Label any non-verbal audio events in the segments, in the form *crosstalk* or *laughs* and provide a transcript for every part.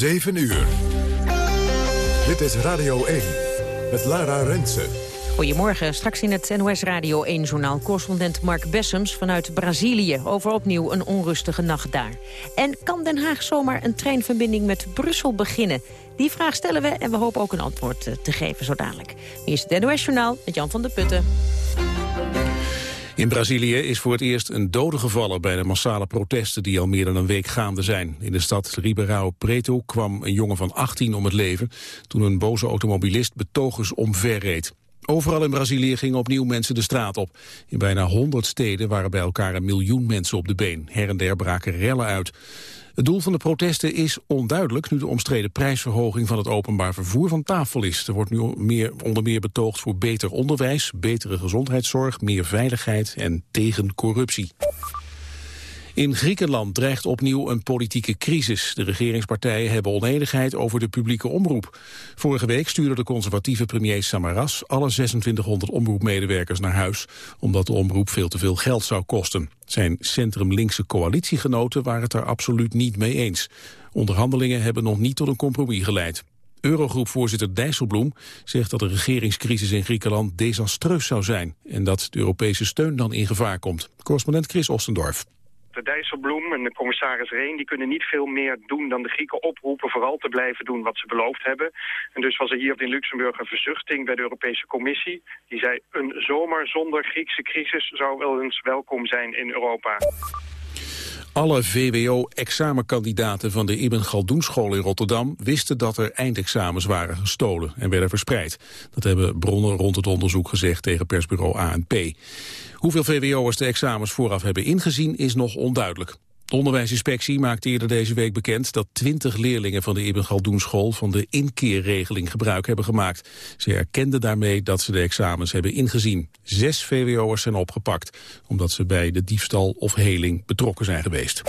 7 uur. Dit is Radio 1 met Lara Rensen. Goedemorgen. Straks in het NOS Radio 1-journaal correspondent Mark Bessems vanuit Brazilië... over opnieuw een onrustige nacht daar. En kan Den Haag zomaar een treinverbinding met Brussel beginnen? Die vraag stellen we en we hopen ook een antwoord eh, te geven zo dadelijk. Hier is het NOS-journaal met Jan van der Putten. In Brazilië is voor het eerst een dode gevallen bij de massale protesten die al meer dan een week gaande zijn. In de stad Ribeirão Preto kwam een jongen van 18 om het leven toen een boze automobilist betogers omverreed. Overal in Brazilië gingen opnieuw mensen de straat op. In bijna 100 steden waren bij elkaar een miljoen mensen op de been. Her en der braken rellen uit. Het doel van de protesten is onduidelijk... nu de omstreden prijsverhoging van het openbaar vervoer van tafel is. Er wordt nu meer, onder meer betoogd voor beter onderwijs... betere gezondheidszorg, meer veiligheid en tegen corruptie. In Griekenland dreigt opnieuw een politieke crisis. De regeringspartijen hebben onenigheid over de publieke omroep. Vorige week stuurde de conservatieve premier Samaras alle 2600 omroepmedewerkers naar huis, omdat de omroep veel te veel geld zou kosten. Zijn centrum-linkse coalitiegenoten waren het daar absoluut niet mee eens. Onderhandelingen hebben nog niet tot een compromis geleid. Eurogroepvoorzitter Dijsselbloem zegt dat de regeringscrisis in Griekenland desastreus zou zijn en dat de Europese steun dan in gevaar komt. Correspondent Chris Ostendorf de Dijsselbloem en de commissaris Reen... die kunnen niet veel meer doen dan de Grieken oproepen... vooral te blijven doen wat ze beloofd hebben. En dus was er hier in Luxemburg een verzuchting bij de Europese Commissie. Die zei, een zomer zonder Griekse crisis zou wel eens welkom zijn in Europa. Alle VWO-examenkandidaten van de Ibn Galdoenschool in Rotterdam wisten dat er eindexamens waren gestolen en werden verspreid. Dat hebben bronnen rond het onderzoek gezegd tegen persbureau ANP. Hoeveel VWO'ers de examens vooraf hebben ingezien is nog onduidelijk. De onderwijsinspectie maakte eerder deze week bekend dat 20 leerlingen van de Ibn Galdoenschool van de inkeerregeling gebruik hebben gemaakt. Ze erkenden daarmee dat ze de examens hebben ingezien. Zes VWO'ers zijn opgepakt, omdat ze bij de diefstal of heling betrokken zijn geweest.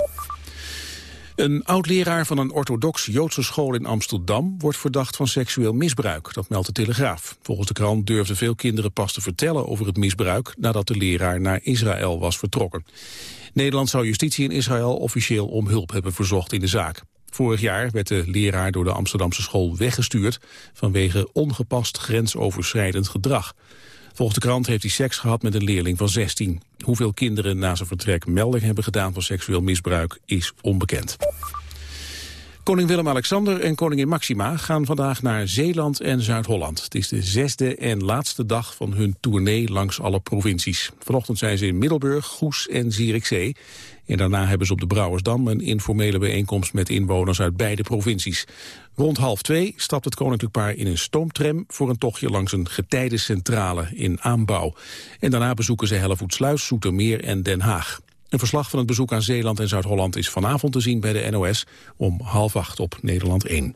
Een oud-leraar van een orthodox-Joodse school in Amsterdam wordt verdacht van seksueel misbruik. Dat meldt de Telegraaf. Volgens de krant durfden veel kinderen pas te vertellen over het misbruik nadat de leraar naar Israël was vertrokken. Nederland zou justitie in Israël officieel om hulp hebben verzocht in de zaak. Vorig jaar werd de leraar door de Amsterdamse school weggestuurd vanwege ongepast grensoverschrijdend gedrag. Volgens de krant heeft hij seks gehad met een leerling van 16. Hoeveel kinderen na zijn vertrek melding hebben gedaan van seksueel misbruik is onbekend. Koning Willem-Alexander en koningin Maxima gaan vandaag naar Zeeland en Zuid-Holland. Het is de zesde en laatste dag van hun tournee langs alle provincies. Vanochtend zijn ze in Middelburg, Goes en Zierikzee. En daarna hebben ze op de Brouwersdam een informele bijeenkomst met inwoners uit beide provincies. Rond half twee stapt het koninklijk paar in een stoomtram voor een tochtje langs een getijdencentrale in aanbouw. En daarna bezoeken ze Hellevoetsluis, Soetermeer en Den Haag. Een verslag van het bezoek aan Zeeland en Zuid-Holland is vanavond te zien bij de NOS om half acht op Nederland 1.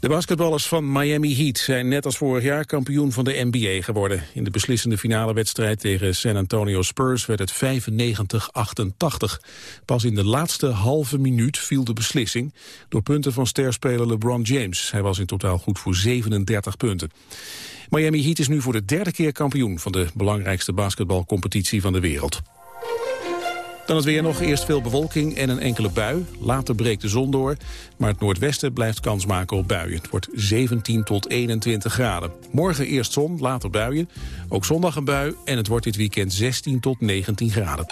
De basketballers van Miami Heat zijn net als vorig jaar kampioen van de NBA geworden. In de beslissende finale wedstrijd tegen San Antonio Spurs werd het 95-88. Pas in de laatste halve minuut viel de beslissing door punten van sterspeler LeBron James. Hij was in totaal goed voor 37 punten. Miami Heat is nu voor de derde keer kampioen van de belangrijkste basketbalcompetitie van de wereld. Dan het weer nog. Eerst veel bewolking en een enkele bui. Later breekt de zon door. Maar het noordwesten blijft kans maken op buien. Het wordt 17 tot 21 graden. Morgen eerst zon, later buien. Ook zondag een bui. En het wordt dit weekend 16 tot 19 graden.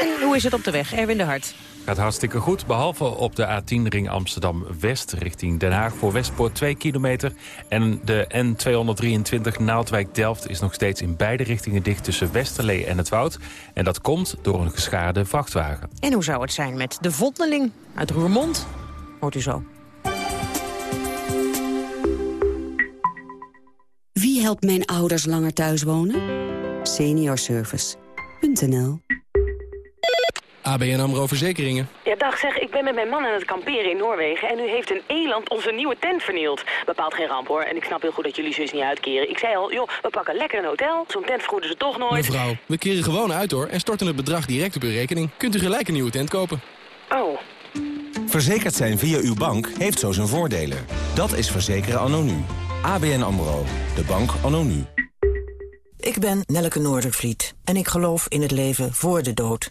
En hoe is het op de weg? Erwin de Hart. Gaat hartstikke goed, behalve op de A10 ring Amsterdam-West richting Den Haag voor Westpoort 2 kilometer. En de N223 Naaldwijk-Delft is nog steeds in beide richtingen dicht tussen Westerlee en het Woud. En dat komt door een geschaarde vrachtwagen. En hoe zou het zijn met de vondeling uit Roermond? Hoort u zo. Wie helpt mijn ouders langer thuis wonen? Seniorservice.nl ABN AMRO Verzekeringen. Ja, dag zeg, ik ben met mijn man aan het kamperen in Noorwegen... en nu heeft een eland onze nieuwe tent vernield. Bepaalt geen ramp, hoor. En ik snap heel goed dat jullie zus niet uitkeren. Ik zei al, joh, we pakken lekker een hotel. Zo'n tent vergoeden ze toch nooit. Mevrouw, we keren gewoon uit, hoor. En storten het bedrag direct op uw rekening. Kunt u gelijk een nieuwe tent kopen. Oh. Verzekerd zijn via uw bank heeft zo zijn voordelen. Dat is verzekeren anno nu. ABN AMRO. De bank anno nu. Ik ben Nelleke Noordervliet en ik geloof in het leven voor de dood.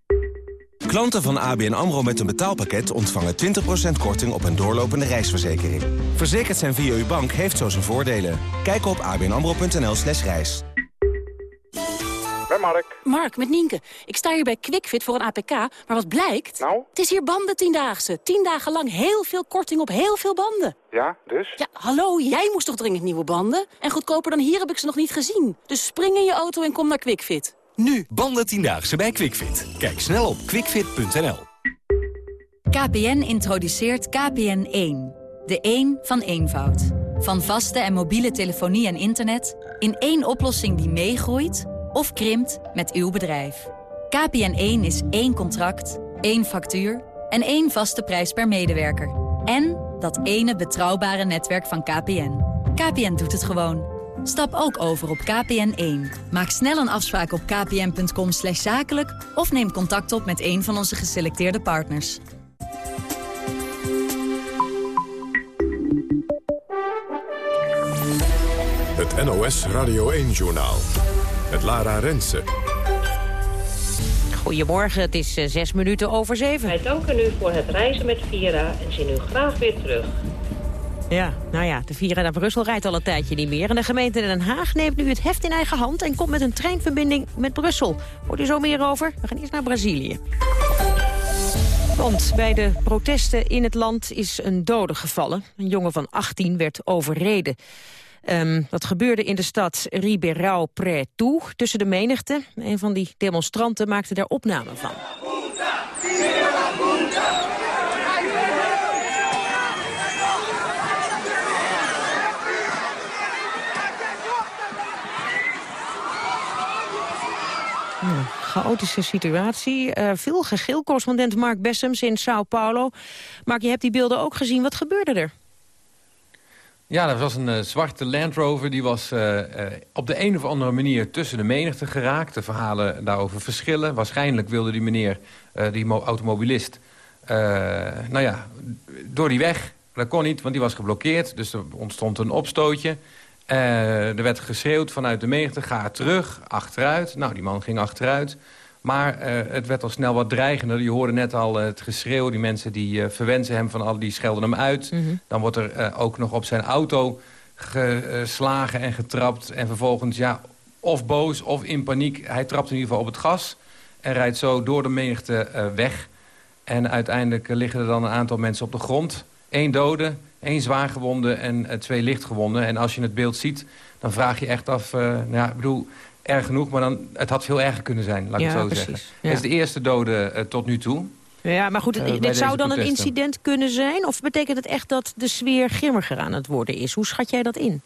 Klanten van ABN AMRO met een betaalpakket ontvangen 20% korting op een doorlopende reisverzekering. Verzekerd zijn via uw bank heeft zo zijn voordelen. Kijk op abnamro.nl slash reis. Bij Mark. Mark, met Nienke. Ik sta hier bij QuickFit voor een APK, maar wat blijkt? Nou? Het is hier banden tiendaagse. Tien dagen lang heel veel korting op heel veel banden. Ja, dus? Ja, hallo, jij moest toch dringend nieuwe banden? En goedkoper dan hier heb ik ze nog niet gezien. Dus spring in je auto en kom naar QuickFit. Nu, banden tiendaagse bij QuickFit. Kijk snel op quickfit.nl. KPN introduceert KPN1. De 1 van eenvoud. Van vaste en mobiele telefonie en internet... in één oplossing die meegroeit of krimpt met uw bedrijf. KPN1 is één contract, één factuur en één vaste prijs per medewerker. En dat ene betrouwbare netwerk van KPN. KPN doet het gewoon. Stap ook over op KPN1. Maak snel een afspraak op kpn.com zakelijk... of neem contact op met een van onze geselecteerde partners. Het NOS Radio 1-journaal. Het Lara Rensen. Goedemorgen, het is uh, zes minuten over zeven. Wij danken u voor het reizen met Vira en zien u graag weer terug. Ja, nou ja, de Vira naar Brussel rijdt al een tijdje niet meer. En de gemeente Den Haag neemt nu het heft in eigen hand... en komt met een treinverbinding met Brussel. Hoort u zo meer over? We gaan eerst naar Brazilië. Want bij de protesten in het land is een dode gevallen. Een jongen van 18 werd overreden. Um, dat gebeurde in de stad Ribeirão Preto, tussen de menigte. Een van die demonstranten maakte daar opname van. Hmm, chaotische situatie. Uh, veel gegil, correspondent Mark Bessems in Sao Paulo. Mark, je hebt die beelden ook gezien. Wat gebeurde er? Ja, dat was een uh, zwarte Land Rover. Die was uh, op de een of andere manier tussen de menigte geraakt. De verhalen daarover verschillen. Waarschijnlijk wilde die meneer, die automobilist... nou ja, door die weg. Dat kon niet, want die was geblokkeerd. Dus er ontstond een opstootje. Er werd geschreeuwd vanuit de menigte, ga terug, achteruit. Nou, die man ging achteruit. Maar uh, het werd al snel wat dreigender. Je hoorde net al uh, het geschreeuw. Die mensen die verwensen hem van al, die schelden hem uit. Mm -hmm. Dan wordt er ook nog op zijn auto geslagen en getrapt. En vervolgens, ja, of boos of in paniek. Hij trapt in ieder geval op het gas. En rijdt zo door de menigte weg. En uiteindelijk liggen er dan een aantal mensen op de grond. Eén dode, één zwaargewonde en twee lichtgewonden. En als je het beeld ziet, dan vraag je echt af... nou ja, ik bedoel erg genoeg, maar dan, het had veel erger kunnen zijn, laat ik ja, het zo precies. zeggen. Ja. Het is de eerste dode uh, tot nu toe. Ja, maar goed, Uh, dit zou dan een incident kunnen zijn? Of betekent het echt dat de sfeer grimmiger aan het worden is? Hoe schat jij dat in?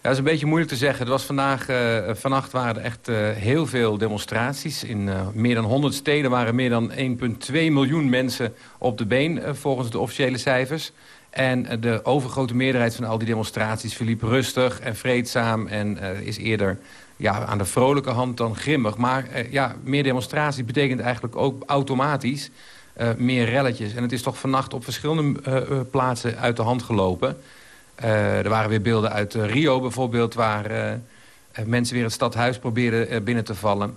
Ja, dat is een beetje moeilijk te zeggen. Er was vandaag, uh, vannacht waren er echt uh, heel veel demonstraties. In uh, meer dan 100 steden waren meer dan 1,2 miljoen mensen op de been... uh, volgens de officiële cijfers. En uh, de overgrote meerderheid van al die demonstraties verliep rustig en vreedzaam... en uh, is eerder ja, aan de vrolijke hand dan grimmig. Maar uh, ja, meer demonstraties betekent eigenlijk ook automatisch meer relletjes. En het is toch vannacht op verschillende plaatsen uit de hand gelopen. Er waren weer beelden uit Rio bijvoorbeeld... waar mensen weer het stadhuis probeerden binnen te vallen.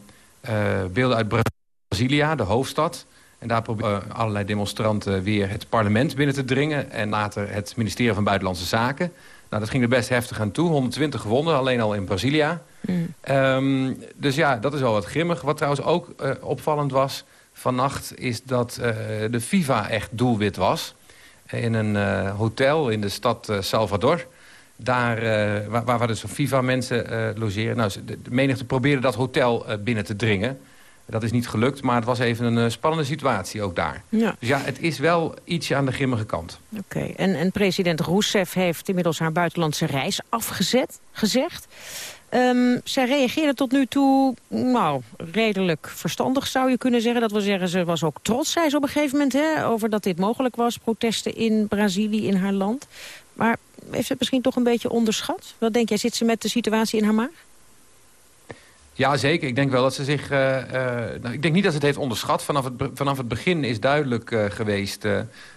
Beelden uit Brasilia, de hoofdstad... En daar proberen uh, allerlei demonstranten weer het parlement binnen te dringen... en later het ministerie van Buitenlandse Zaken. Nou, dat ging er best heftig aan toe. 120 gewonden, alleen al in Brasilia. Mm. Um, dus ja, dat is wel wat grimmig. Wat trouwens ook uh, opvallend was vannacht... is dat uh, de FIFA echt doelwit was. In een uh, hotel in de stad Salvador... Daar, waar, waar dus FIFA-mensen logeren. Nou, de menigte probeerde dat hotel binnen te dringen... Dat is niet gelukt, maar het was even een uh, spannende situatie ook daar. Ja. Dus ja, het is wel ietsje aan de grimmige kant. Oké, okay. en, en president Rousseff heeft inmiddels haar buitenlandse reis afgezet, gezegd. Um, zij reageerde tot nu toe, nou, redelijk verstandig zou je kunnen zeggen. Dat wil zeggen, ze was ook trots, zei ze op een gegeven moment, hè, over dat dit mogelijk was. Protesten in Brazilië, in haar land. Maar heeft ze het misschien toch een beetje onderschat? Wat denk jij, zit ze met de situatie in haar maag? Ja, zeker. Ik denk wel dat ze zich... Uh, uh, nou, ik denk niet dat ze het heeft onderschat. Vanaf het, vanaf het begin is duidelijk uh, geweest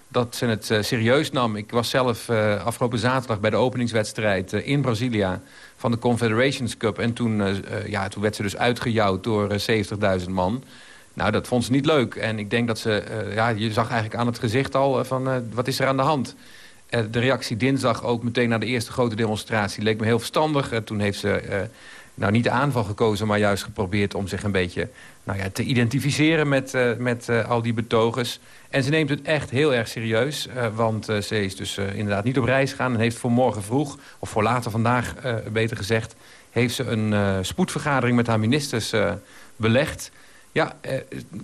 dat ze het serieus nam. Ik was zelf afgelopen zaterdag bij de openingswedstrijd in Brazilia... van de Confederations Cup. En toen, ja, toen werd ze dus uitgejouwd door 70.000 man. Nou, dat vond ze niet leuk. En ik denk dat ze... ja, je zag eigenlijk aan het gezicht al van... wat is er aan de hand? de reactie dinsdag ook meteen na de eerste grote demonstratie... leek me heel verstandig. toen heeft ze nou niet aanval gekozen, maar juist geprobeerd om zich een beetje nou ja, te identificeren met, uh, met uh, al die betogers. En ze neemt het echt heel erg serieus, uh, want ze is dus inderdaad niet op reis gegaan... en heeft voor morgen vroeg, of voor later vandaag beter gezegd... heeft ze een spoedvergadering met haar ministers belegd... Ja,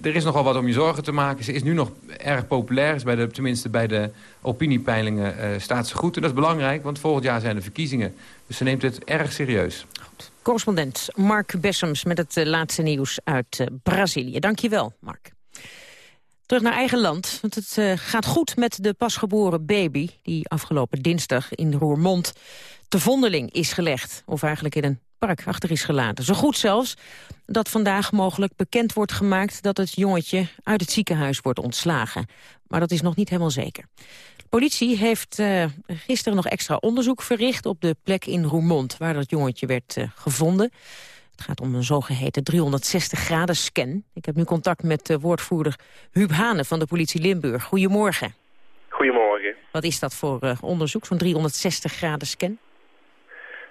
er is nogal wat om je zorgen te maken. Ze is nu nog erg populair. Is bij de, tenminste bij de opiniepeilingen staat ze goed. En dat is belangrijk, want volgend jaar zijn de verkiezingen. Dus ze neemt het erg serieus. Correspondent Mark Bessems met het eh, laatste nieuws uit uh, Brazilië. Dankjewel, Mark. Terug naar eigen land, want het uh, gaat goed met de pasgeboren baby... die afgelopen dinsdag in Roermond te vondeling is gelegd. Of eigenlijk in een park achter is gelaten. Zo goed zelfs dat vandaag mogelijk bekend wordt gemaakt... dat het jongetje uit het ziekenhuis wordt ontslagen. Maar dat is nog niet helemaal zeker. Politie heeft uh, gisteren nog extra onderzoek verricht op de plek in Roermond... waar dat jongetje werd uh, gevonden. Het gaat om een zogeheten 360-graden scan. Ik heb nu contact met de woordvoerder Huub Hane van de politie Limburg. Goedemorgen. Goedemorgen. Wat is dat voor onderzoek, zo'n 360-graden scan?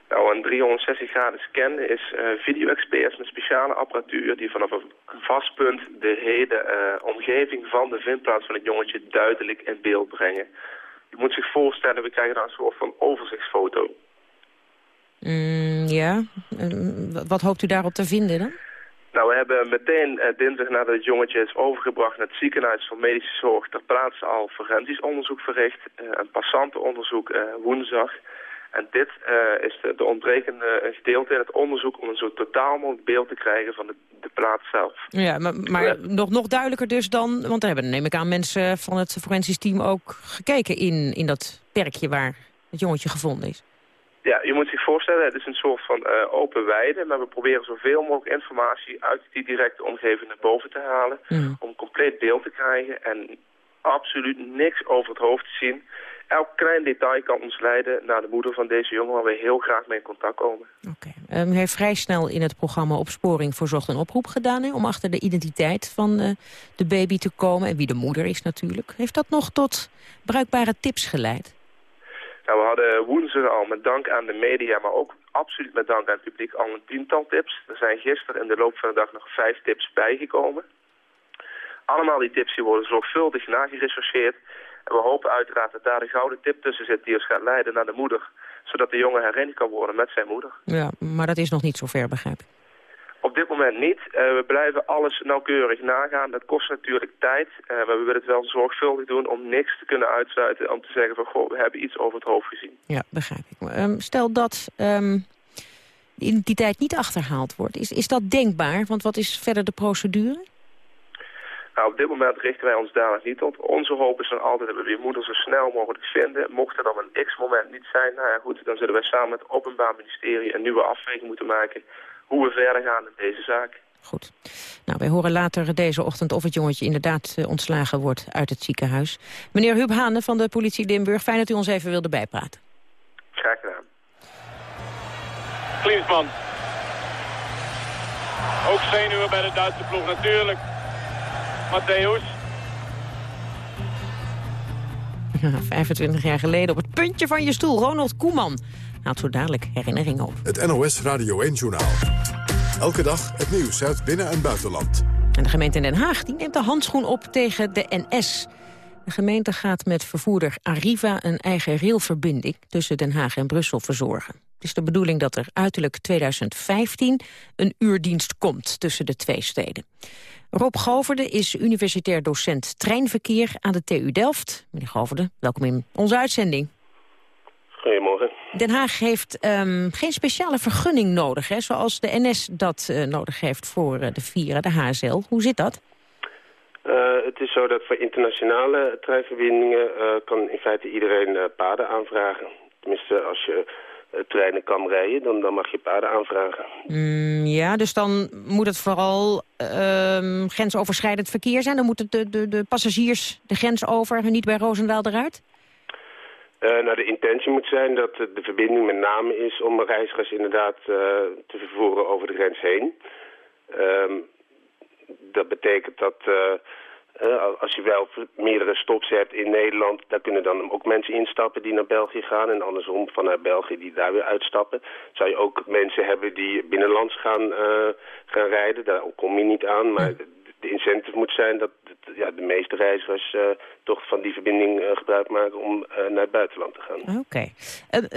Nou, een 360 graden scan is uh, video-experts met speciale apparatuur die vanaf een vast punt de hele uh, omgeving van de vindplaats van het jongetje duidelijk in beeld brengen. Je moet zich voorstellen, we krijgen dan een soort van overzichtsfoto. Mm, ja, wat hoopt u daarop te vinden dan? Nou, we hebben meteen uh, dinsdag nadat het jongetje is overgebracht naar het ziekenhuis voor medische zorg ter plaatse al forensisch onderzoek verricht. een passantenonderzoek woensdag. En dit uh, is de, de, ontbrekende gedeelte in het onderzoek om een zo totaal mogelijk beeld te krijgen van de, de plaats zelf. Ja, maar, maar nog, nog duidelijker dus dan, want daar hebben neem ik aan mensen van het forensisch team ook gekeken in, in dat perkje waar het jongetje gevonden is. Ja, je moet zich voorstellen, het is een soort van uh, open weide, maar we proberen zoveel mogelijk informatie uit die directe omgeving naar boven te halen, mm. om compleet beeld te krijgen en absoluut niks over het hoofd te zien elk klein detail kan ons leiden naar de moeder van deze jongen... waar we heel graag mee in contact komen. Oké. Okay. Um, u heeft vrij snel in het programma Opsporing Verzocht een oproep gedaan... Hè, om achter de identiteit van uh, de baby te komen en wie de moeder is natuurlijk. Heeft dat nog tot bruikbare tips geleid? Nou, we hadden woensdag al met dank aan de media, maar ook absoluut met dank aan het publiek al een tiental tips. Er zijn gisteren in de loop van de dag nog vijf tips bijgekomen. Allemaal die tips die worden zorgvuldig nagerechercheerd we hopen uiteraard dat daar de gouden tip tussen zit die ons gaat leiden naar de moeder. Zodat de jongen herinnerd kan worden met zijn moeder. Ja, maar dat is nog niet zo ver, begrijp ik. Op dit moment niet. Uh, we blijven alles nauwkeurig nagaan. Dat kost natuurlijk tijd. Uh, maar we willen het wel zorgvuldig doen om niks te kunnen uitsluiten. Om te zeggen van, goh, we hebben iets over het hoofd gezien. Ja, begrijp ik. Um, stel dat um, de identiteit niet achterhaald wordt. Is, is dat denkbaar? Want wat is verder de procedure? Nou, op dit moment richten wij ons daar nog niet op. Onze hoop is dan altijd dat we weer moeder zo snel mogelijk vinden. Mocht er dan een x-moment niet zijn, nou ja goed, dan zullen wij samen met het Openbaar Ministerie een nieuwe afweging moeten maken hoe we verder gaan in deze zaak. Goed. Nou, wij horen later deze ochtend of het jongetje inderdaad uh, ontslagen wordt uit het ziekenhuis. Meneer Hub Hane van de politie Limburg, fijn dat u ons even wilde bijpraten. Graag gedaan. Klinsman. Ook zenuwen bij de Duitse ploeg natuurlijk. Matthäus. *laughs* Ja, 25 jaar geleden op het puntje van je stoel. Ronald Koeman haalt zo dadelijk herinneringen op. Het NOS Radio 1-journaal. Elke dag het nieuws uit binnen- en buitenland. En de gemeente Den Haag die neemt de handschoen op tegen de NS. De gemeente gaat met vervoerder Arriva een eigen railverbinding... tussen Den Haag en Brussel verzorgen. Het is de bedoeling dat er uiterlijk 2015 een uurdienst komt tussen de twee steden. Rob Goverde is universitair docent treinverkeer aan de TU Delft. Meneer Goverde, welkom in onze uitzending. Goedemorgen. Den Haag heeft um, geen speciale vergunning nodig, hè, zoals de NS dat uh, nodig heeft voor uh, de Vira, de HSL. Hoe zit dat? Uh, het is zo dat voor internationale treinverbindingen kan in feite iedereen paden aanvragen. Tenminste, als je eh, treinen kan rijden, dan, dan mag je paarden aanvragen. Mm, ja, dus dan moet het vooral ehm, grensoverschrijdend verkeer zijn? Dan moeten de, de, de passagiers de grens over en niet bij Roosendaal eruit? Uh, nou, de intentie moet zijn dat de verbinding met name is om reizigers inderdaad uh, te vervoeren over de grens heen. Uh, dat betekent dat uh, als je wel meerdere stops hebt in Nederland, daar kunnen dan ook mensen instappen die naar België gaan. En andersom vanuit België die daar weer uitstappen. Zou je ook mensen hebben die binnenlands gaan, gaan rijden. Daar kom je niet aan, maar de incentive moet zijn dat ja, de meeste reizigers uh, toch van die verbinding uh, gebruik maken om uh, naar het buitenland te gaan. Oké.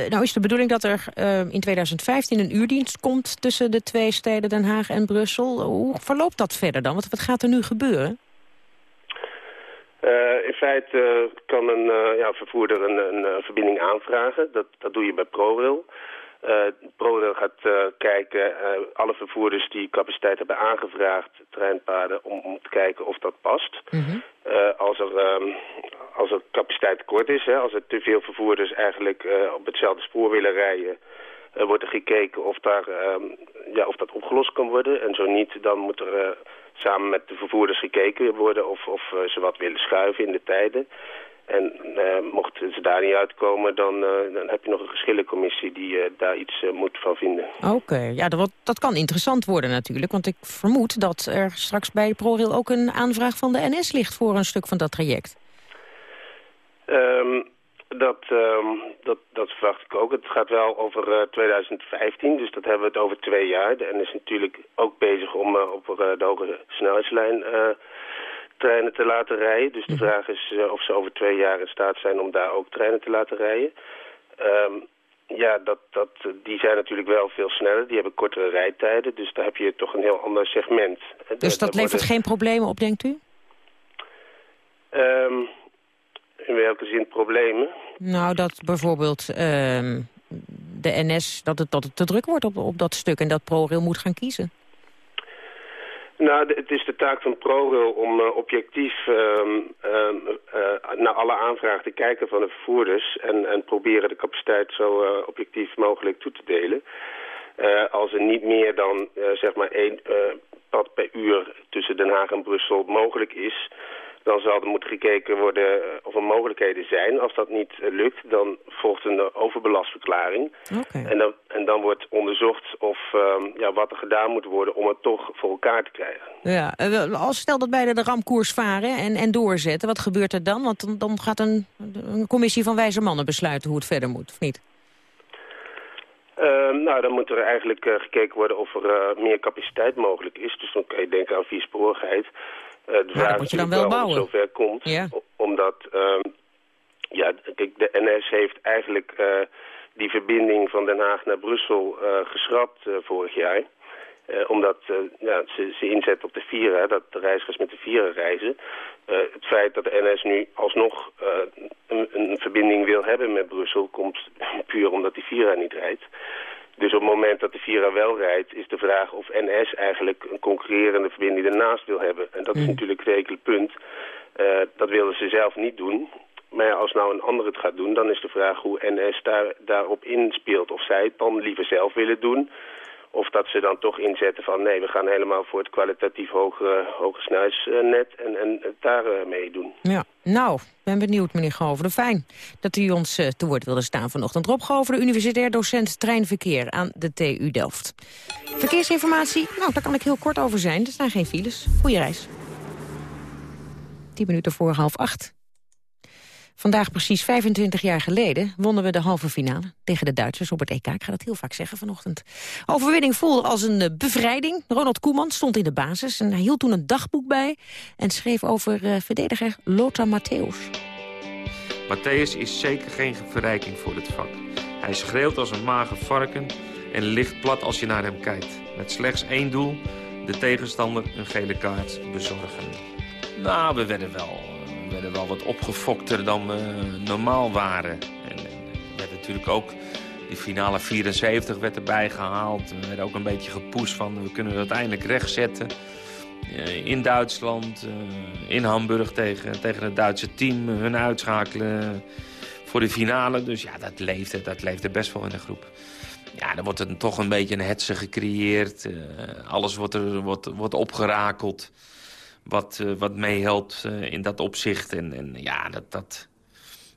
nou is de bedoeling dat er in 2015 een uurdienst komt tussen de twee steden Den Haag en Brussel. Hoe verloopt dat verder dan? Wat, wat gaat er nu gebeuren? In feite kan een ja, vervoerder een, een verbinding aanvragen. Dat, dat doe je bij ProRail. Uh, ProRail gaat uh, kijken, uh, alle vervoerders die capaciteit hebben aangevraagd, treinpaden, om, om te kijken of dat past. Mm -hmm. als, er, um, als er capaciteit tekort is, hè, als er te veel vervoerders eigenlijk op hetzelfde spoor willen rijden, wordt er gekeken of, daar, um, ja, of dat opgelost kan worden. En zo niet, dan moet er samen met de vervoerders gekeken worden of, of ze wat willen schuiven in de tijden. En uh, mocht ze daar niet uitkomen, dan, uh, dan heb je nog een geschillencommissie die uh, daar iets moet van vinden. Oké, ja, dat, dat kan interessant worden natuurlijk. Want ik vermoed dat er straks bij ProRail ook een aanvraag van de NS ligt voor een stuk van dat traject. Um, dat, um, dat, dat verwacht ik ook. Het gaat wel over 2015, dus dat hebben we het over twee jaar. De NS is natuurlijk ook bezig om op de hoge snelheidslijn treinen te laten rijden. Dus de mhm. vraag is of ze over twee jaar in staat zijn om daar ook treinen te laten rijden. Um, ja, dat, dat, die zijn natuurlijk wel veel sneller. Die hebben kortere rijtijden. Dus daar heb je toch een heel ander segment. Dus dat levert geen problemen op, denkt u? Um, in welke zin problemen? Nou, dat bijvoorbeeld um, de NS, dat het, dat het te druk wordt op, op dat stuk... en dat ProRail moet gaan kiezen. Nou, het is de taak van ProRail om uh, objectief uh, uh, naar alle aanvragen te kijken van de vervoerders... en, en proberen de capaciteit zo uh, objectief mogelijk toe te delen. als er niet meer dan zeg maar één pad per uur tussen Den Haag en Brussel mogelijk is dan zal er moeten gekeken worden eh, of er mogelijkheden zijn. Als dat niet eh, lukt, dan volgt een overbelastverklaring. Okay. En, dan, en dan wordt onderzocht of, uh, ja, wat er gedaan moet worden om het toch voor elkaar te krijgen. Ja, eh, als stel dat beide de ramkoers varen en, en doorzetten, wat gebeurt er dan? Want dan, dan gaat een, een commissie van wijze mannen besluiten hoe het verder moet, of niet? Uh, nou, dan moet er eigenlijk uh, gekeken worden of er uh, meer capaciteit mogelijk is. Dus dan kan je denken aan viersporigheid. Uh, de vraag moet je dan wel bouwen. zover komt. Ja. Omdat, uh, ja, kijk, de NS heeft eigenlijk uh, die verbinding van Den Haag naar Brussel uh, geschrapt vorig jaar. omdat ja, ze, ze inzet op de Vira, dat de reizigers met de Vira reizen. het feit dat de NS nu alsnog een, een verbinding wil hebben met Brussel... komt puur omdat die Vira niet rijdt. Dus op het moment dat de Vira wel rijdt, is de vraag of NS eigenlijk een concurrerende verbinding ernaast wil hebben. En dat is natuurlijk het hekel punt. Uh, dat willen ze zelf niet doen. Maar als nou een ander het gaat doen, dan is de vraag hoe NS daar, daarop inspeelt. Of zij het dan liever zelf willen doen, of dat ze dan toch inzetten van nee, we gaan helemaal voor het kwalitatief hoge, hoge snelheidsnet en, en daar uh, mee doen. Ja, nou, ben benieuwd meneer Goverde. Fijn dat u ons uh, te woord wilde staan vanochtend. Rob Goverde, universitair docent treinverkeer aan de TU Delft. Verkeersinformatie, nou, daar kan ik heel kort over zijn. Er staan geen files. Goeie reis. 10 minuten voor half acht. Vandaag precies 25 jaar geleden wonnen we de halve finale tegen de Duitsers op het EK. Ik ga dat heel vaak zeggen vanochtend. Overwinning voelde als een eh, bevrijding. Ronald Koeman stond in de basis en hij hield toen een dagboek bij... en schreef over uh, verdediger Lothar Matthäus. Matthäus is zeker geen verrijking voor het vak. Hij schreeuwt als een mager varken en ligt plat als je naar hem kijkt. Met slechts één doel, de tegenstander een gele kaart bezorgen. Nou, we werden wel werden wel wat opgefokter dan we normaal waren. En, en werd natuurlijk ook die finale 74 werd erbij gehaald. We werden ook een beetje gepoest van we kunnen het uiteindelijk rechtzetten. Uh, in Duitsland, uh, in Hamburg tegen, tegen het Duitse team. Hun uitschakelen voor de finale. Dus ja, dat leefde, dat leefde best wel in de groep. Ja, dan wordt er toch een beetje een hetze gecreëerd. Uh, alles wordt, er, wordt, wordt opgerakeld wat, uh, wat meehelpt uh, in dat opzicht. En, en ja, dat, dat,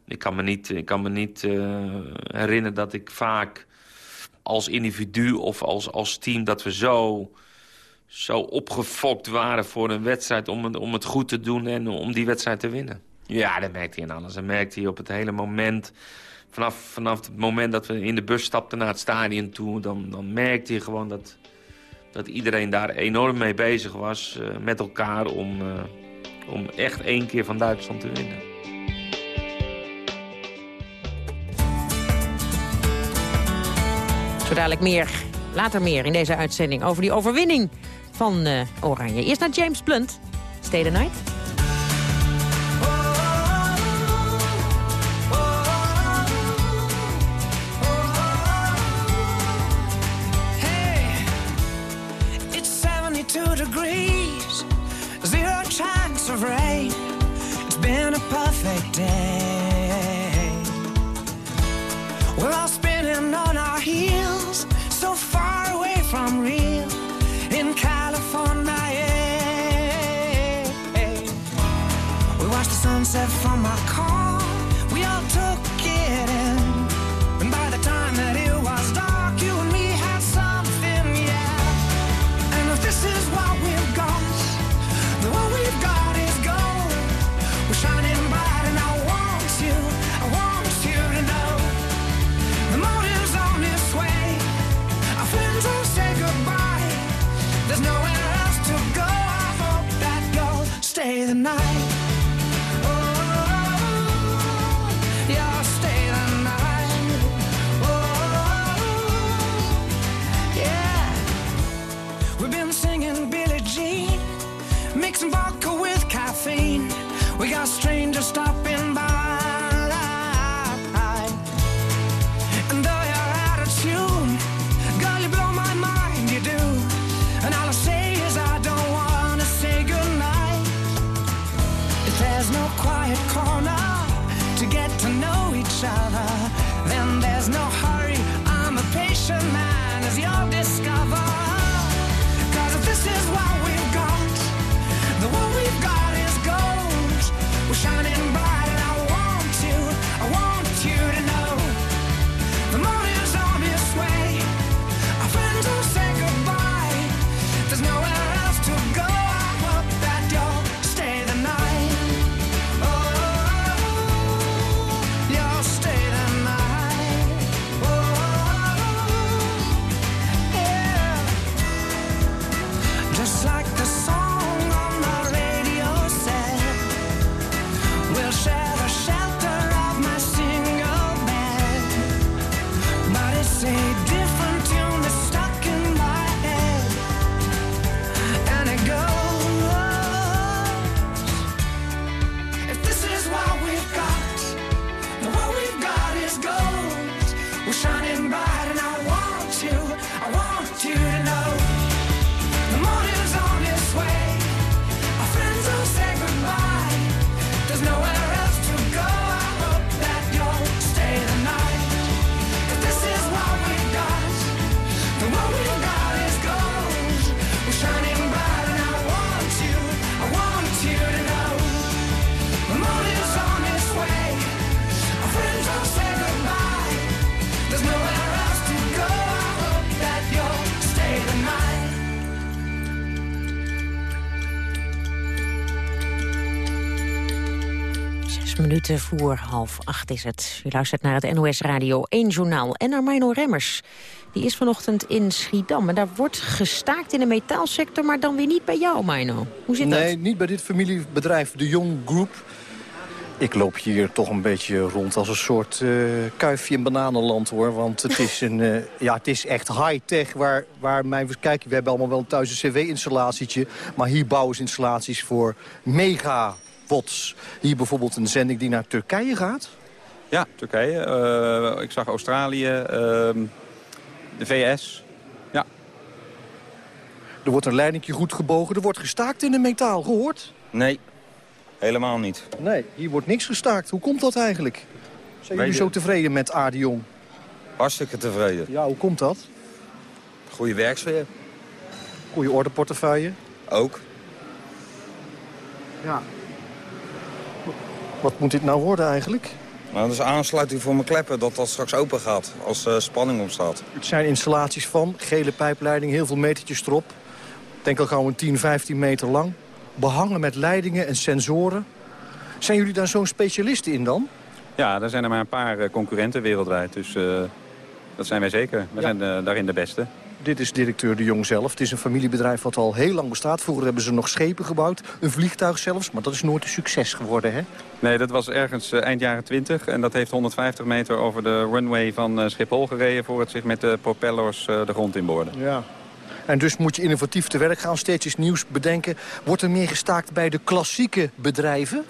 ik kan me niet, ik kan me niet herinneren dat ik vaak als individu of als, als team... dat we zo, zo opgefokt waren voor een wedstrijd om het, om het goed te doen... en om die wedstrijd te winnen. Ja, dat merkte hij in alles. Dat merkte hij op het hele moment vanaf, vanaf het moment dat we in de bus stapten naar het stadion toe... dan, dan merkte je gewoon dat, dat iedereen daar enorm mee bezig was uh, met elkaar... Om, uh, om echt één keer van Duitsland te winnen. Zo dadelijk meer, later meer in deze uitzending... over die overwinning van uh, Oranje. Eerst naar James Blunt, Stay the Night... myself from my car. Minuten voor half acht is het. U luistert naar het NOS Radio 1 Journaal en naar Mino Remmers. Die is vanochtend in Schiedam en daar wordt gestaakt in de metaalsector... maar dan weer niet bij jou, Mino. Hoe zit nee, dat? niet bij dit familiebedrijf, de Jong Group. Ik loop hier toch een beetje rond als een soort eh, kuifje in bananenland, hoor. Want het is, een, eh, ja, het is echt high-tech. Waar, waar mijn, kijk, we hebben allemaal wel thuis een cv-installatietje. Maar hier bouwen ze installaties voor megawatts. Hier bijvoorbeeld een zending die naar Turkije gaat. Ja, Turkije. Eh, ik zag Australië, ehm, de VS. Ja. Er wordt een leidingje goed gebogen. Er wordt gestaakt in de metaal, gehoord? Nee, helemaal niet. Nee, hier wordt niks gestaakt. Hoe komt dat eigenlijk? Zijn jullie zo tevreden met Aarde Jong? Hartstikke tevreden. Ja, hoe komt dat? Goede werksfeer. Goede ordeportefeuille? Ook. Ja. Wat moet dit nou worden eigenlijk? Nou, dat is aansluiting voor mijn kleppen dat dat straks open gaat als uh, spanning ontstaat. Het zijn installaties van gele pijpleiding, heel veel metertjes erop. Ik denk al gauw een 10, 15 meter lang. Behangen met leidingen en sensoren. Zijn jullie daar zo'n specialisten in dan? Ja, er zijn er maar een paar eh, concurrenten wereldwijd. Dus uh, dat zijn wij zeker. We ja. zijn daarin de beste. Dit is directeur De Jong zelf. Het is een familiebedrijf wat al heel lang bestaat. Vroeger hebben ze nog schepen gebouwd, een vliegtuig zelfs. Maar dat is nooit een succes geworden, hè? Nee, dat was ergens eind jaren 20. En dat heeft 150 meter over de runway van Schiphol gereden... voor het zich met de propellers de grond inboorde. Ja. En dus moet je innovatief te werk gaan, steeds iets nieuws bedenken. Wordt er meer gestaakt bij de klassieke bedrijven?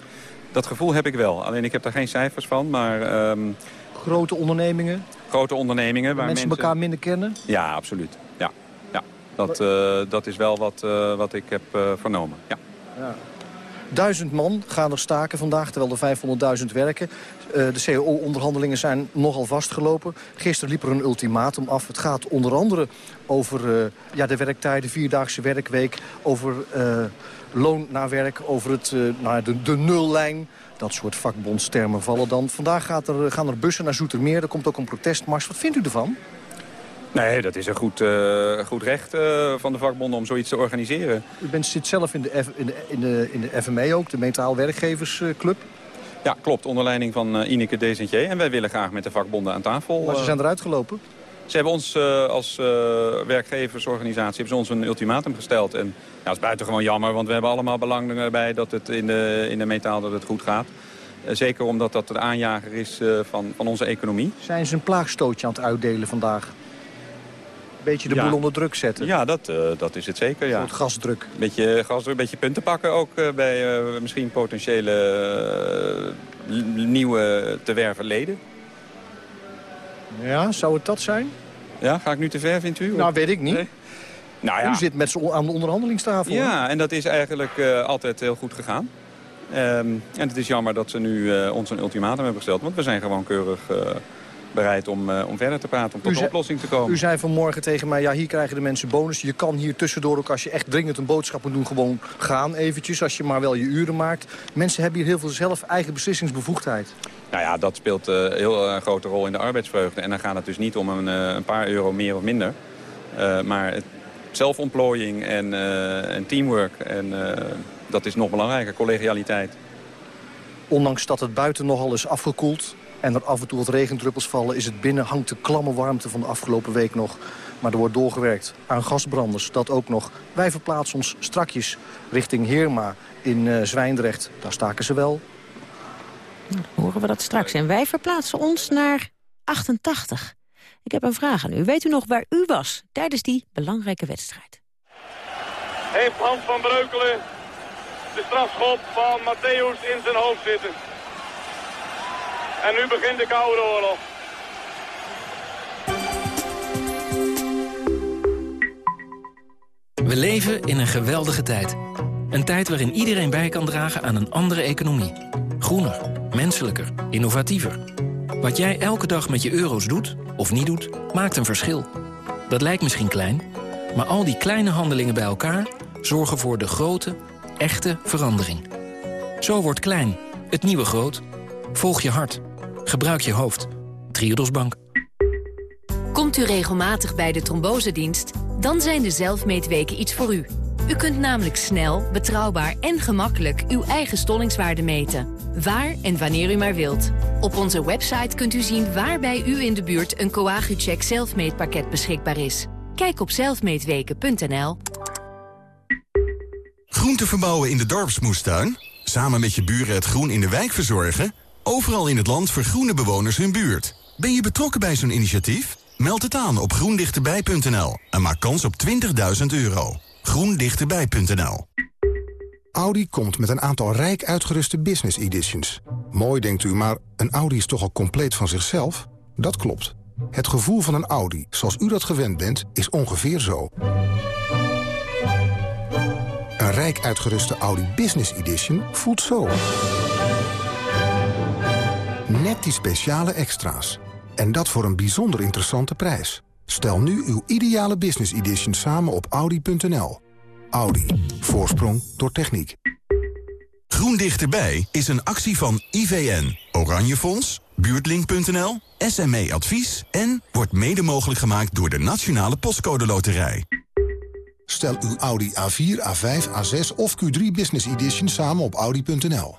Dat gevoel heb ik wel. Alleen ik heb daar geen cijfers van, maar... Um... Grote ondernemingen? Grote ondernemingen. Waar mensen, elkaar minder kennen? Ja, absoluut. Dat, uh, dat is wel wat, uh, wat ik heb uh, vernomen. Ja. ja. Duizend man gaan er staken vandaag, terwijl er 500.000 werken. Uh, de CAO-onderhandelingen zijn nogal vastgelopen. Gisteren liep er een ultimatum af. Het gaat onder andere over uh, ja, de werktijden, vierdaagse werkweek... over uh, loon naar werk, over het, nou, de, de nullijn. Dat soort vakbondstermen vallen dan. Vandaag gaat er, gaan er bussen naar Zoetermeer. Er komt ook een protestmars. Wat vindt u ervan? Nee, dat is een goed, uh, goed recht uh, van de vakbonden om zoiets te organiseren. U bent, zit zelf in de, F, in de, in de, in de FME ook, de Metaal Werkgeversclub. Ja, klopt. Onder leiding van uh, Ineke Desentje. En wij willen graag met de vakbonden aan tafel. Maar ze zijn eruit gelopen? Ze hebben ons als werkgeversorganisatie hebben ze ons een ultimatum gesteld. En ja, dat is buitengewoon jammer, want we hebben allemaal belang erbij dat het in de, in de metaal dat het goed gaat. zeker omdat dat de aanjager is van, van onze economie. Zijn ze een plaagstootje aan het uitdelen vandaag? Beetje de ja. boel onder druk zetten. Ja, dat, uh, dat is het zeker, ja. Een soort gasdruk. Beetje gasdruk, beetje punten pakken ook uh, bij uh, misschien potentiële nieuwe te werven leden. Ja, zou het dat zijn? Ja, ga ik nu te ver, vindt u? Nou, weet ik niet. Nee? Nou, ja. U zit met z'n aan de onderhandelingstafel. Ja, en dat is eigenlijk altijd heel goed gegaan. Um, en het is jammer dat ze nu ons een ultimatum hebben gesteld. Want we zijn gewoon keurig bereid om, uh, om verder te praten, om tot een oplossing te komen. U zei vanmorgen tegen mij, ja, hier krijgen de mensen bonus. Je kan hier tussendoor ook, als je echt dringend een boodschap moet doen... gewoon gaan eventjes, als je maar wel je uren maakt. Mensen hebben hier heel veel zelf eigen beslissingsbevoegdheid. Nou ja, dat speelt uh, heel een grote rol in de arbeidsvreugde. En dan gaat het dus niet om een, een paar euro meer of minder. Maar zelfontplooiing en, en teamwork. En dat is nog belangrijker, collegialiteit. Ondanks dat het buiten nogal is afgekoeld en er af en toe wat regendruppels vallen... is het binnen hangt de klamme warmte van de afgelopen week nog. Maar er wordt doorgewerkt aan gasbranders, dat ook nog. Wij verplaatsen ons strakjes richting Heerma in uh, Zwijndrecht. Daar staken ze wel. Dan horen we dat straks. En wij verplaatsen ons naar 88. Ik heb een vraag aan u. Weet u nog waar u was tijdens die belangrijke wedstrijd? Heeft Hans van Breukelen de strafschop van Matthäus in zijn hoofd zitten. En nu begint de Koude Oorlog. We leven in een geweldige tijd. Een tijd waarin iedereen bij kan dragen aan een andere economie. Groener, menselijker, innovatiever. Wat jij elke dag met je euro's doet, of niet doet, maakt een verschil. Dat lijkt misschien klein, maar al die kleine handelingen bij elkaar... zorgen voor de grote, echte verandering. Zo wordt klein, het nieuwe groot. Volg je hart. Gebruik je hoofd. Triodos Bank. Komt u regelmatig bij de trombosedienst? Dan zijn de zelfmeetweken iets voor u. U kunt namelijk snel, betrouwbaar en gemakkelijk uw eigen stollingswaarde meten. Waar en wanneer u maar wilt. Op onze website kunt u zien waar bij u in de buurt een Coagucheck zelfmeetpakket beschikbaar is. Kijk op zelfmeetweken.nl. Groente verbouwen in de dorpsmoestuin? Samen met je buren het groen in de wijk verzorgen? Overal in het land vergroenen bewoners hun buurt. Ben je betrokken bij zo'n initiatief? Meld het aan op groendichterbij.nl en maak kans op 20.000 euro. groendichterbij.nl Audi komt met een aantal rijk uitgeruste business editions. Mooi denkt u, maar een Audi is toch al compleet van zichzelf? Dat klopt. Het gevoel van een Audi, zoals u dat gewend bent, is ongeveer zo. Een rijk uitgeruste Audi Business Edition voelt zo. Net die speciale extra's. En dat voor een bijzonder interessante prijs. Stel nu uw ideale business edition samen op Audi.nl. Audi. Voorsprong door techniek. Groen Dichterbij is een actie van IVN, Oranje Fonds, Buurtlink.nl, SME Advies... en wordt mede mogelijk gemaakt door de Nationale Postcode Loterij. Stel uw Audi A4, A5, A6 of Q3 Business Edition samen op Audi.nl.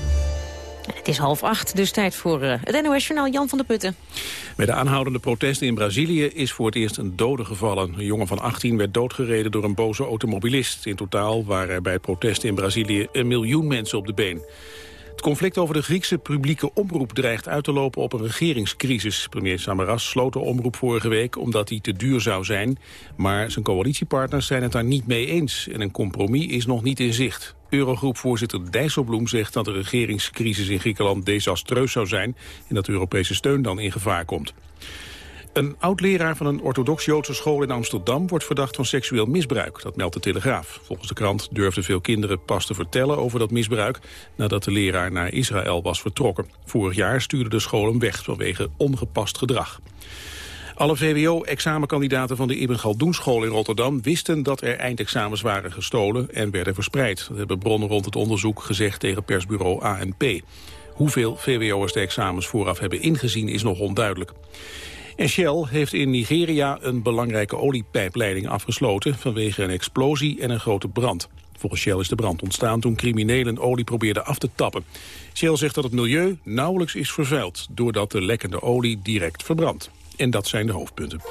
Het is half acht, dus tijd voor uh, het NOS-journaal Jan van der Putten. Bij de aanhoudende protesten in Brazilië is voor het eerst een dode gevallen. Een jongen van 18 werd doodgereden door een boze automobilist. In totaal waren er bij het protest in Brazilië een miljoen mensen op de been. Het conflict over de Griekse publieke omroep dreigt uit te lopen op een regeringscrisis. Premier Samaras sloot de omroep vorige week omdat die te duur zou zijn. Maar zijn coalitiepartners zijn het daar niet mee eens. En een compromis is nog niet in zicht. Eurogroepvoorzitter Dijsselbloem zegt dat de regeringscrisis in Griekenland desastreus zou zijn... en dat Europese steun dan in gevaar komt. Een oud-leraar van een orthodox-Joodse school in Amsterdam... wordt verdacht van seksueel misbruik, dat meldt de Telegraaf. Volgens de krant durfden veel kinderen pas te vertellen over dat misbruik... nadat de leraar naar Israël was vertrokken. Vorig jaar stuurde de school hem weg vanwege ongepast gedrag. Alle VWO-examenkandidaten van de Ibn Galdoenschool in Rotterdam wisten dat er eindexamens waren gestolen en werden verspreid. Dat hebben bronnen rond het onderzoek gezegd tegen persbureau ANP. Hoeveel VWO'ers de examens vooraf hebben ingezien is nog onduidelijk. En Shell heeft in Nigeria een belangrijke oliepijpleiding afgesloten... vanwege een explosie en een grote brand. Volgens Shell is de brand ontstaan toen criminelen olie probeerden af te tappen. Shell zegt dat het milieu nauwelijks is vervuild... doordat de lekkende olie direct verbrandt. En dat zijn de hoofdpunten.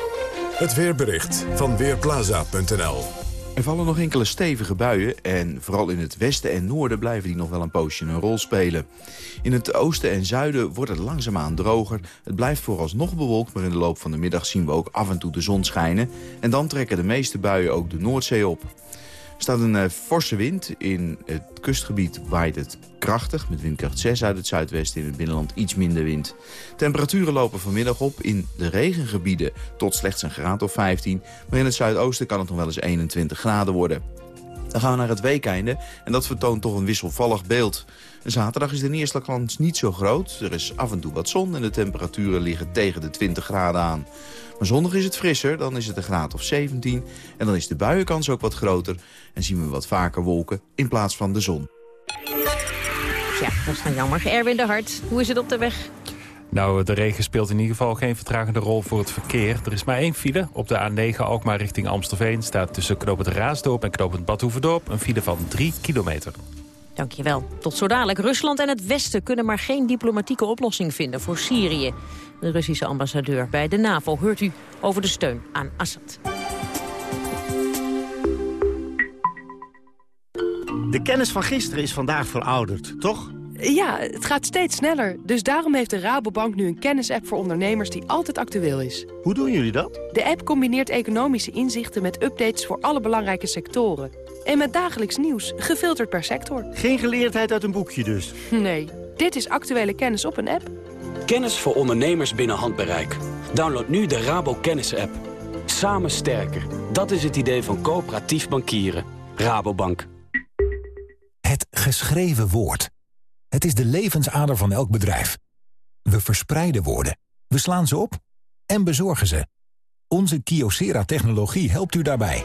Het weerbericht van Weerplaza.nl er vallen nog enkele stevige buien en vooral in het westen en noorden blijven die nog wel een poosje een rol spelen. In het oosten en zuiden wordt het langzaamaan droger. Het blijft vooralsnog bewolkt, maar in de loop van de middag zien we ook af en toe de zon schijnen. En dan trekken de meeste buien ook de Noordzee op. Staat een uh, forse wind. In het kustgebied waait het krachtig met windkracht 6 uit het zuidwesten. In het binnenland iets minder wind. Temperaturen lopen vanmiddag op in de regengebieden tot slechts een graad of 15. Maar in het zuidoosten kan het nog wel eens 21 graden worden. Dan gaan we naar het weekeinde en dat vertoont toch een wisselvallig beeld. Zaterdag is de neerslagkans niet zo groot. Er is af en toe wat zon en de temperaturen liggen tegen de 20 graden aan. Maar zondag is het frisser, dan is het een graad of 17. En dan is de buienkans ook wat groter. En zien we wat vaker wolken in plaats van de zon. Ja, dat is dan jammer. Erwin de Hart, hoe is het op de weg? Nou, de regen speelt in ieder geval geen vertragende rol voor het verkeer. Er is maar één file. Op de A9 Alkmaar richting Amstelveen staat tussen knooppunt Raasdorp en knooppunt Badhoevedorp... een file van 3 kilometer. Dankjewel. Tot zo dadelijk. Rusland en het Westen kunnen maar geen diplomatieke oplossing vinden voor Syrië. De Russische ambassadeur bij de NAVO hoort u over de steun aan Assad. De kennis van gisteren is vandaag verouderd, toch? Ja, het gaat steeds sneller. Dus daarom heeft de Rabobank nu een kennisapp voor ondernemers die altijd actueel is. Hoe doen jullie dat? De app combineert economische inzichten met updates voor alle belangrijke sectoren. En met dagelijks nieuws, gefilterd per sector. Geen geleerdheid uit een boekje dus? Nee, dit is actuele kennis op een app. Kennis voor ondernemers binnen handbereik. Download nu de Rabo Kennis app. Samen sterker. Dat is het idee van coöperatief bankieren. Rabobank. Het geschreven woord. Het is de levensader van elk bedrijf. We verspreiden woorden. We slaan ze op. En bezorgen ze. Onze Kyocera-technologie helpt u daarbij.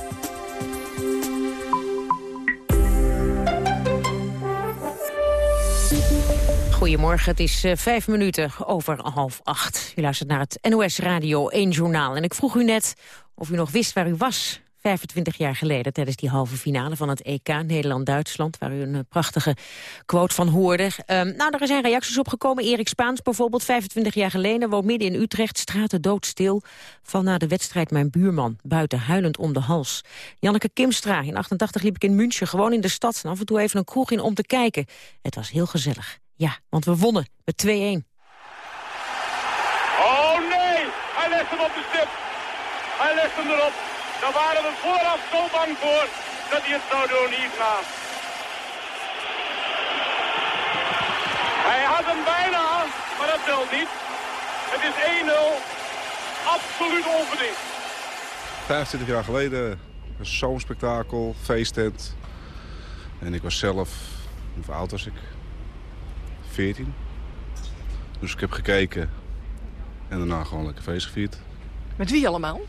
Goedemorgen, het is uh, vijf minuten over half acht. U luistert naar het NOS Radio 1 Journaal. En ik vroeg u net of u nog wist waar u was 25 jaar geleden tijdens die halve finale van het EK Nederland-Duitsland... waar u een eh, prachtige quote van hoorde. Um, nou, er zijn reacties op gekomen. Erik Spaans bijvoorbeeld, 25 jaar geleden... woont midden in Utrecht, straten doodstil. Van na de wedstrijd mijn buurman, buiten huilend om de hals. Janneke Kimstra, in 88 liep ik in München, gewoon in de stad... en af en toe even een kroeg in om te kijken. Het was heel gezellig. Ja, want we wonnen met 2-1. Oh nee, hij legt hem op de stip. Hij legt hem erop. Daar waren we vooraf zo bang voor dat hij het zou doen hierna. Hij had hem bijna, maar dat telt niet. Het is 1-0. Absoluut onverdiend. 25 jaar geleden zo'n spektakel, feesttent. En ik was zelf, hoe oud was ik? 14. Dus ik heb gekeken en daarna gewoon lekker feest gevierd. Met wie allemaal?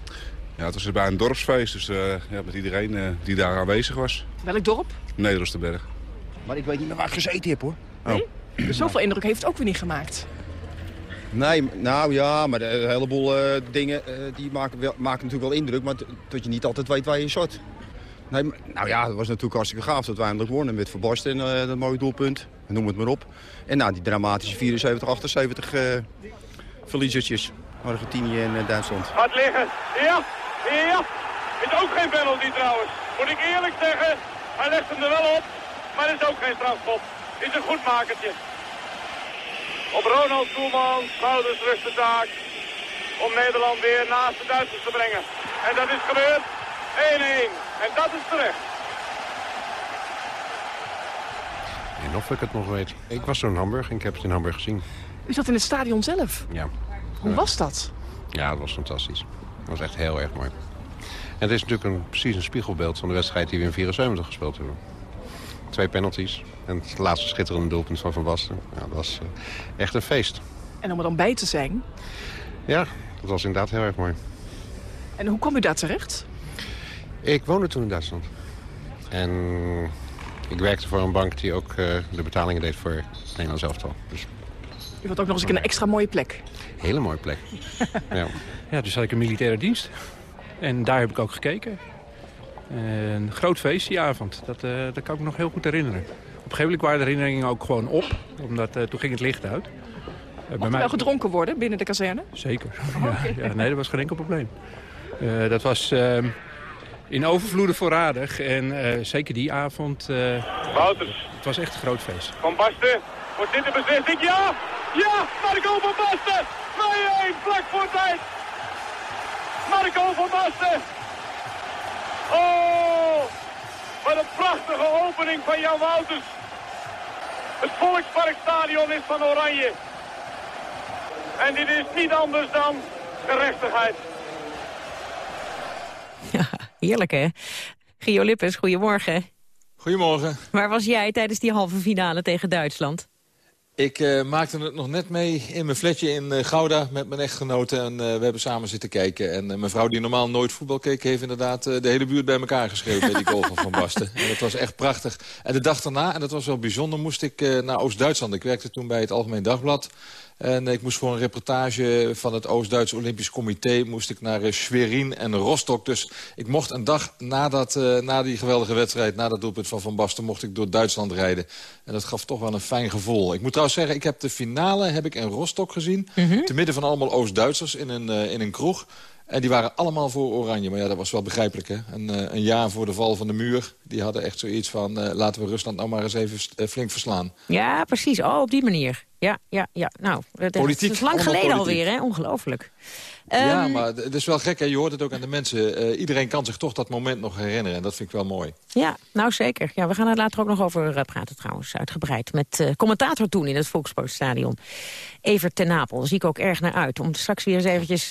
Ja, het was bij een dorpsfeest, dus uh, ja, met iedereen uh, die daar aanwezig was. Welk dorp? Nederlandsberg. Maar ik weet niet meer waar ik gezeten heb, hoor. Nee? Oh. *clears throat* Zoveel indruk heeft het ook weer niet gemaakt. Nee, nou ja, maar een heleboel uh, dingen die maken, wel, maken natuurlijk wel indruk... maar dat je niet altijd weet waar je zat. Nee, nou ja, het was natuurlijk hartstikke gaaf dat we eindelijk wonnen met Verbarst en dat mooie doelpunt. Noem het maar op. En nou, die dramatische 74, 78 verliezertjes. Argentinië en Duitsland. Gaat liggen. Ja, ja, is ook geen penalty trouwens. Moet ik eerlijk zeggen, hij legt hem er wel op, maar is ook geen strafschop. Is een goed makertje. Op Ronald Koeman, schouders rust de taak om Nederland weer naast de Duitsers te brengen. En dat is gebeurd. 1-1. En dat is terecht. En of ik het nog weet. Ik was zo in Hamburg en ik heb het in Hamburg gezien. U zat in het stadion zelf? Ja. Hoe was dat? Ja, dat was fantastisch. Dat was echt heel erg mooi. En het is natuurlijk een, precies een spiegelbeeld van de wedstrijd die we in 74 gespeeld hebben. Twee penalties en het laatste schitterende doelpunt van Van Basten. Ja, dat was uh, echt een feest. En om er dan bij te zijn? Ja, dat was inderdaad heel erg mooi. En hoe kwam u daar terecht? Ik woonde toen in Duitsland. En ik werkte voor een bank die ook uh, de betalingen deed voor Nederland elftal. Dus... U had ook nog eens een extra mooie plek. Hele mooie plek. *laughs* ja. ja, dus had ik een militaire dienst. En daar heb ik ook gekeken. Een groot feest die avond. Dat, uh, dat kan ik me nog heel goed herinneren. Op een gegeven moment waren de herinneringen ook gewoon op. Omdat uh, toen ging het licht uit. Uh, Mocht bij mij... wel gedronken worden binnen de kazerne? Zeker. Oh, okay. ja, ja, nee, dat was geen enkel probleem. dat was ehm, in overvloeden voorradig. En zeker die avond... Wouters. Het was echt een groot feest. Van Basten. Wordt dit de beslissing? Ja! Ja! Marco van Basten! 2-1, vlak voor tijd! Marco van Basten! Oh! Wat een prachtige opening van Jan Wouters! Het Volksparkstadion is van Oranje. En dit is niet anders dan gerechtigheid. Ja, heerlijk hè? Gio Lippes, goedemorgen. Goedemorgen. Waar was jij tijdens die halve finale tegen Duitsland? Ik uh, maakte het nog net mee in mijn flatje in uh, Gouda met mijn echtgenote. En uh, we hebben samen zitten kijken. En mijn vrouw die normaal nooit voetbal keek... heeft inderdaad de hele buurt bij elkaar geschreven bij die goal van Van Basten. En dat was echt prachtig. En de dag daarna, en dat was wel bijzonder, moest ik naar Oost-Duitsland. Ik werkte toen bij het Algemeen Dagblad. En ik moest voor een reportage van het Oost-Duits Olympisch Comité... moest ik naar Schwerin en Rostock. Dus ik mocht een dag nadat, uh, na die geweldige wedstrijd... na dat doelpunt van Van Basten, mocht ik door Duitsland rijden. En dat gaf toch wel een fijn gevoel. Ik moet trouwens zeggen, ik heb de finale heb ik in Rostock gezien. Mm -hmm. Te midden van allemaal Oost-Duitsers in, een uh, in een kroeg. En die waren allemaal voor Oranje. Maar ja, dat was wel begrijpelijk, hè. Een, een jaar voor de val van de muur. Die hadden echt zoiets van... laten we Rusland nou maar eens even flink verslaan. Ja, precies. Oh, op die manier. Ja, ja, ja. Nou, het Politiek, is lang geleden alweer, hè? Ongelooflijk. ja, Ehm, maar het is wel gek. Hè? Je hoort het ook aan de mensen. Eh, iedereen kan zich toch dat moment nog herinneren. En dat vind ik wel mooi. Ja, nou zeker. Ja, we gaan er later ook nog over eh, praten trouwens, uitgebreid. Met eh, commentator toen in het Volksparkstadion. Evert ten Napel, daar zie ik ook erg naar uit. Om straks weer eens eventjes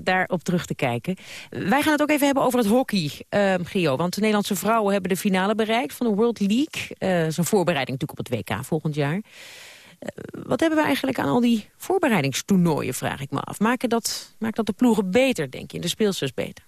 daarop terug te kijken. Wij gaan het ook even hebben over het hockey, eh, Gio. Want de Nederlandse vrouwen hebben de finale bereikt van de World League. Een voorbereiding natuurlijk op het WK volgend jaar. Eh, wat hebben we eigenlijk aan al die voorbereidingstoernooien, vraag ik me af. Maken dat, maakt dat de ploegen beter, denk je, de speelsters beter?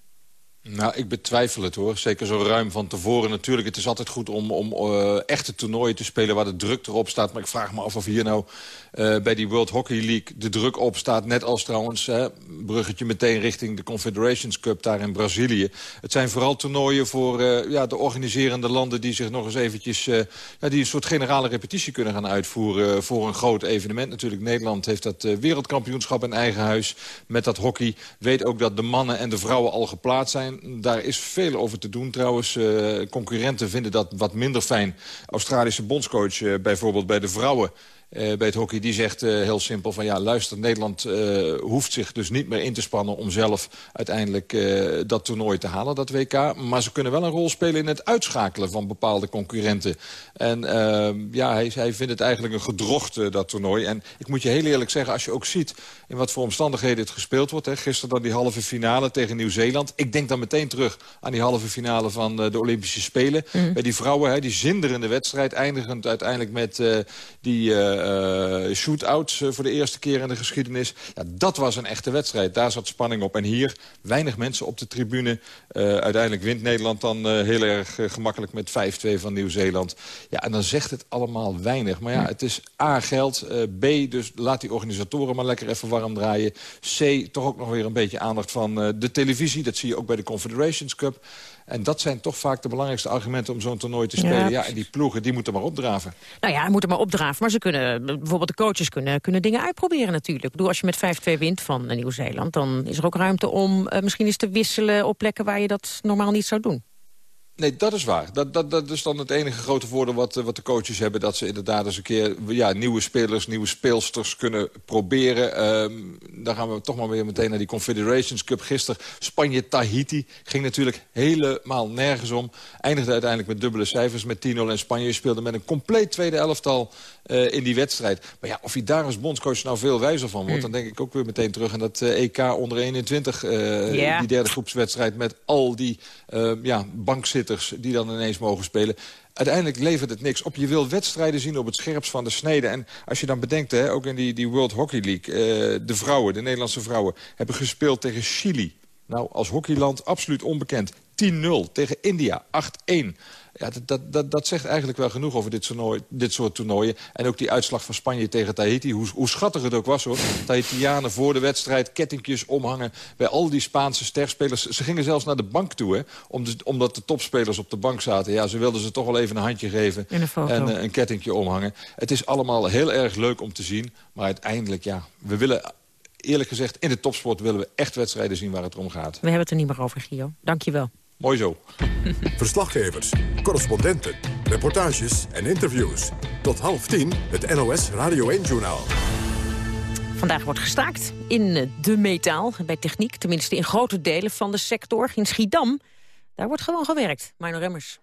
Nou, ik betwijfel het hoor. Zeker zo ruim van tevoren. Natuurlijk, het is altijd goed om, om eh, echte toernooien te spelen waar de druk erop staat. Maar ik vraag me af of hier nou eh, bij die World Hockey League de druk op staat. Net als trouwens, hè, bruggetje meteen richting de Confederations Cup daar in Brazilië. Het zijn vooral toernooien voor eh, ja, de organiserende landen die zich nog eens eventjes... ja, die een soort generale repetitie kunnen gaan uitvoeren voor een groot evenement. Natuurlijk, Nederland heeft dat wereldkampioenschap in eigen huis met dat hockey. Weet ook dat de mannen en de vrouwen al geplaatst zijn. Daar is veel over te doen trouwens. Eh, concurrenten vinden dat wat minder fijn. Australische bondscoach eh, bijvoorbeeld bij de vrouwen... eh, bij het hockey, die zegt eh, heel simpel van... ja, luister, Nederland eh, hoeft zich dus niet meer in te spannen... om zelf uiteindelijk dat toernooi te halen, dat WK. Maar ze kunnen wel een rol spelen in het uitschakelen van bepaalde concurrenten. En ja, hij, hij vindt het eigenlijk een gedrocht, dat toernooi. En ik moet je heel eerlijk zeggen, als je ook ziet... in wat voor omstandigheden het gespeeld wordt... Hè, gisteren dan die halve finale tegen Nieuw-Zeeland. Ik denk dan meteen terug aan die halve finale van de Olympische Spelen. Bij die vrouwen, hè, die zinderende wedstrijd... eindigend uiteindelijk met die eh, shootouts eh, voor de eerste keer in de geschiedenis. Ja, dat was een echte wedstrijd. Daar zat spanning op. En hier weinig mensen op de tribune. Eh, uiteindelijk wint Nederland dan heel erg gemakkelijk met 5-2 van Nieuw-Zeeland. Ja, en dan zegt het allemaal weinig. Maar ja, het is A, geld. B, dus laat die organisatoren maar lekker even warm draaien. C, toch ook nog weer een beetje aandacht van de televisie. Dat zie je ook bij de Confederations Cup. En dat zijn toch vaak de belangrijkste argumenten om zo'n toernooi te spelen. Ja, en die ploegen, die moeten maar opdraven. Nou ja, hij moet er maar opdraven. Maar ze kunnen, bijvoorbeeld de coaches kunnen, kunnen dingen uitproberen natuurlijk. Ik bedoel, als je met 5-2 wint van eh, Nieuw-Zeeland... dan is er ook ruimte om eh, misschien eens te wisselen op plekken... waar je dat normaal niet zou doen. Nee, dat is waar. Dat, dat, dat is dan het enige grote voordeel wat, eh, wat de coaches hebben. Dat ze inderdaad eens een keer ja, nieuwe spelers, nieuwe speelsters kunnen proberen. Ehm, dan gaan we toch maar weer meteen naar die Confederations Cup. Gisteren Spanje-Tahiti ging natuurlijk helemaal nergens om. Eindigde uiteindelijk met dubbele cijfers met 10-0. En Spanje speelde met een compleet tweede elftal eh, in die wedstrijd. Maar ja, of je daar als bondscoach nou veel wijzer van wordt... Hmm. dan denk ik ook weer meteen terug aan dat eh, EK onder 21. eh. Die derde groepswedstrijd met al die ja, bankzitters die dan ineens mogen spelen. Uiteindelijk levert het niks op. Je wil wedstrijden zien op het scherpst van de snede. En als je dan bedenkt, hè, ook in die, die World Hockey League... de vrouwen, de Nederlandse vrouwen, hebben gespeeld tegen Chili. Nou, als hockeyland absoluut onbekend. 10-0 tegen India, 8-1. Ja, dat, dat, dat, dat zegt eigenlijk wel genoeg over dit, toernooi, dit soort toernooien. En ook die uitslag van Spanje tegen Tahiti. Hoe, hoe schattig het ook was hoor. Tahitianen voor de wedstrijd, kettingjes omhangen... bij al die Spaanse sterspelers. Ze gingen zelfs naar de bank toe, hè, om de- omdat de topspelers op de bank zaten. Ja, ze wilden ze toch wel even een handje geven En een foto. en eh, een kettingje omhangen. Het is allemaal heel erg leuk om te zien. Maar uiteindelijk, ja, we willen... Eerlijk gezegd, in de topsport willen we echt wedstrijden zien waar het om gaat. We hebben het er niet meer over, Gio. Dank je wel. Mooi zo. Verslaggevers, correspondenten, reportages en interviews. Tot half tien het NOS Radio 1-journaal. Vandaag wordt gestaakt in eh, de metaal, bij techniek. Tenminste in grote delen van de sector. In Schiedam, daar wordt gewoon gewerkt. Marno Remmers.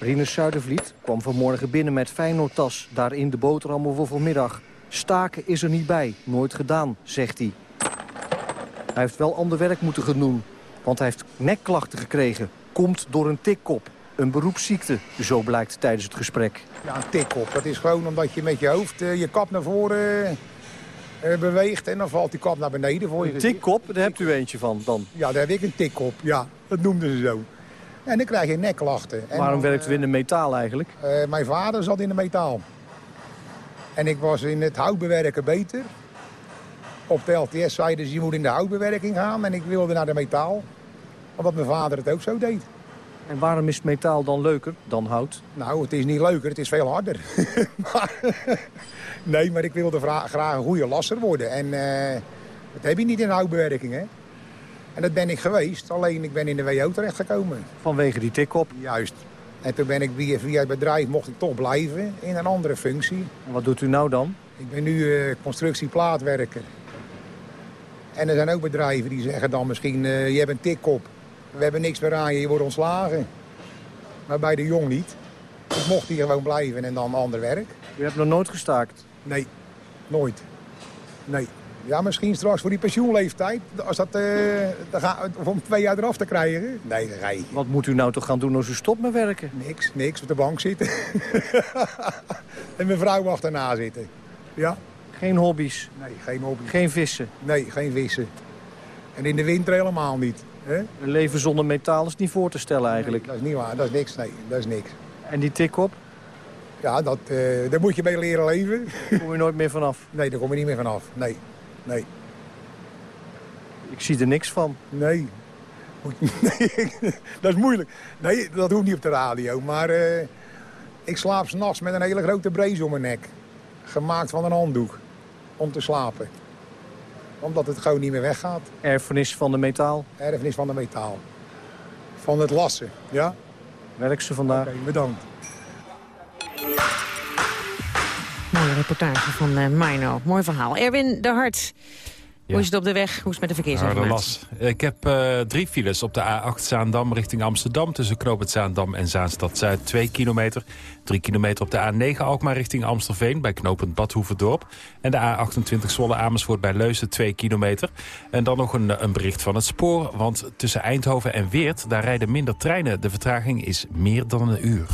Rinus Zuidervliet kwam vanmorgen binnen met Feyenoord-tas. Daarin de boterhammen voor vanmiddag. Staken is er niet bij, nooit gedaan, zegt hij. Hij heeft wel ander werk moeten gaan doen, want hij heeft nekklachten gekregen. Komt door een tikkop, een beroepsziekte, zo blijkt tijdens het gesprek. Ja, een tik op. Dat is gewoon omdat je met je hoofd eh, je kap naar voren eh, beweegt en dan valt die kap naar beneden voor je Een tikkop, daar hebt u eentje van dan. Ja, daar heb ik een tik op. Ja, dat noemden ze zo. En dan krijg je nekklachten. En Waarom dan, werkt u in de metaal eigenlijk? eh, mijn vader zat in de metaal. En ik was in het houtbewerken beter. Op de LTS zeiden ze, je moet in de houtbewerking gaan. En ik wilde naar de metaal. Omdat mijn vader het ook zo deed. En waarom is metaal dan leuker dan hout? Nou, het is niet leuker, het is veel harder. *laughs* Maar- nee, maar ik wilde graag een goede lasser worden. En eh, dat heb je niet in de houtbewerking, hè. En dat ben ik geweest, alleen ik ben in de WO terechtgekomen. Vanwege die tikkop? Juist. En toen ben ik via, via het bedrijf mocht ik toch blijven in een andere functie. En wat doet u nou dan? Ik ben nu uh, constructieplaatwerker. En er zijn ook bedrijven die zeggen dan misschien, uh, je hebt een tik op. We hebben niks meer aan je, je wordt ontslagen. Maar bij de jong niet. Ik mocht hier gewoon blijven en dan ander werk. U hebt nog nooit gestaakt? Nee, nooit. Nee. Ja, misschien straks voor die pensioenleeftijd. Als dat, uh, om twee jaar eraf te krijgen. Nee, dat ga je. Wat moet u nou toch gaan doen als u stopt met werken? Niks, niks. Op de bank zitten. *laughs* en mijn vrouw achterna zitten. Ja. Geen hobby's? Nee, geen hobby's. Geen vissen? Nee, geen vissen. En in de winter helemaal niet. Hè? Een leven zonder metaal is niet voor te stellen eigenlijk. Nee, dat is niet waar. Dat is niks. Nee, dat is niks. En die tik op? Ja, dat, uh, daar moet je mee leren leven. Daar kom je nooit meer vanaf? *laughs* Nee, daar kom je niet meer vanaf. Nee. Nee. Ik zie er niks van. Nee. *laughs* nee dat is moeilijk. Nee, dat hoeft niet op de radio. Maar uh, ik slaap s'nachts met een hele grote brees om mijn nek. Gemaakt van een handdoek. Om te slapen. Omdat het gewoon niet meer weggaat. Erfenis van de metaal? Erfenis van de metaal. Van het lassen, ja? Werk ze vandaag? Okay, bedankt. Mooie reportage van uh, Mino. Mooi verhaal. Erwin de Hart. Hoe is het op de weg? Hoe is het met de verkeersinformatie? Nou, ik heb uh, drie files op de A8 Zaandam richting Amsterdam... tussen Knoop het Zaandam en Zaanstad-Zuid, 2 kilometer. 3 kilometer op de A9 Alkmaar richting Amstelveen... bij knooppunt Badhoevedorp. En de A28 Zwolle Amersfoort bij Leusden, 2 kilometer. En dan nog een, een bericht van het spoor. Want tussen Eindhoven en Weert, daar rijden minder treinen. De vertraging is meer dan een uur.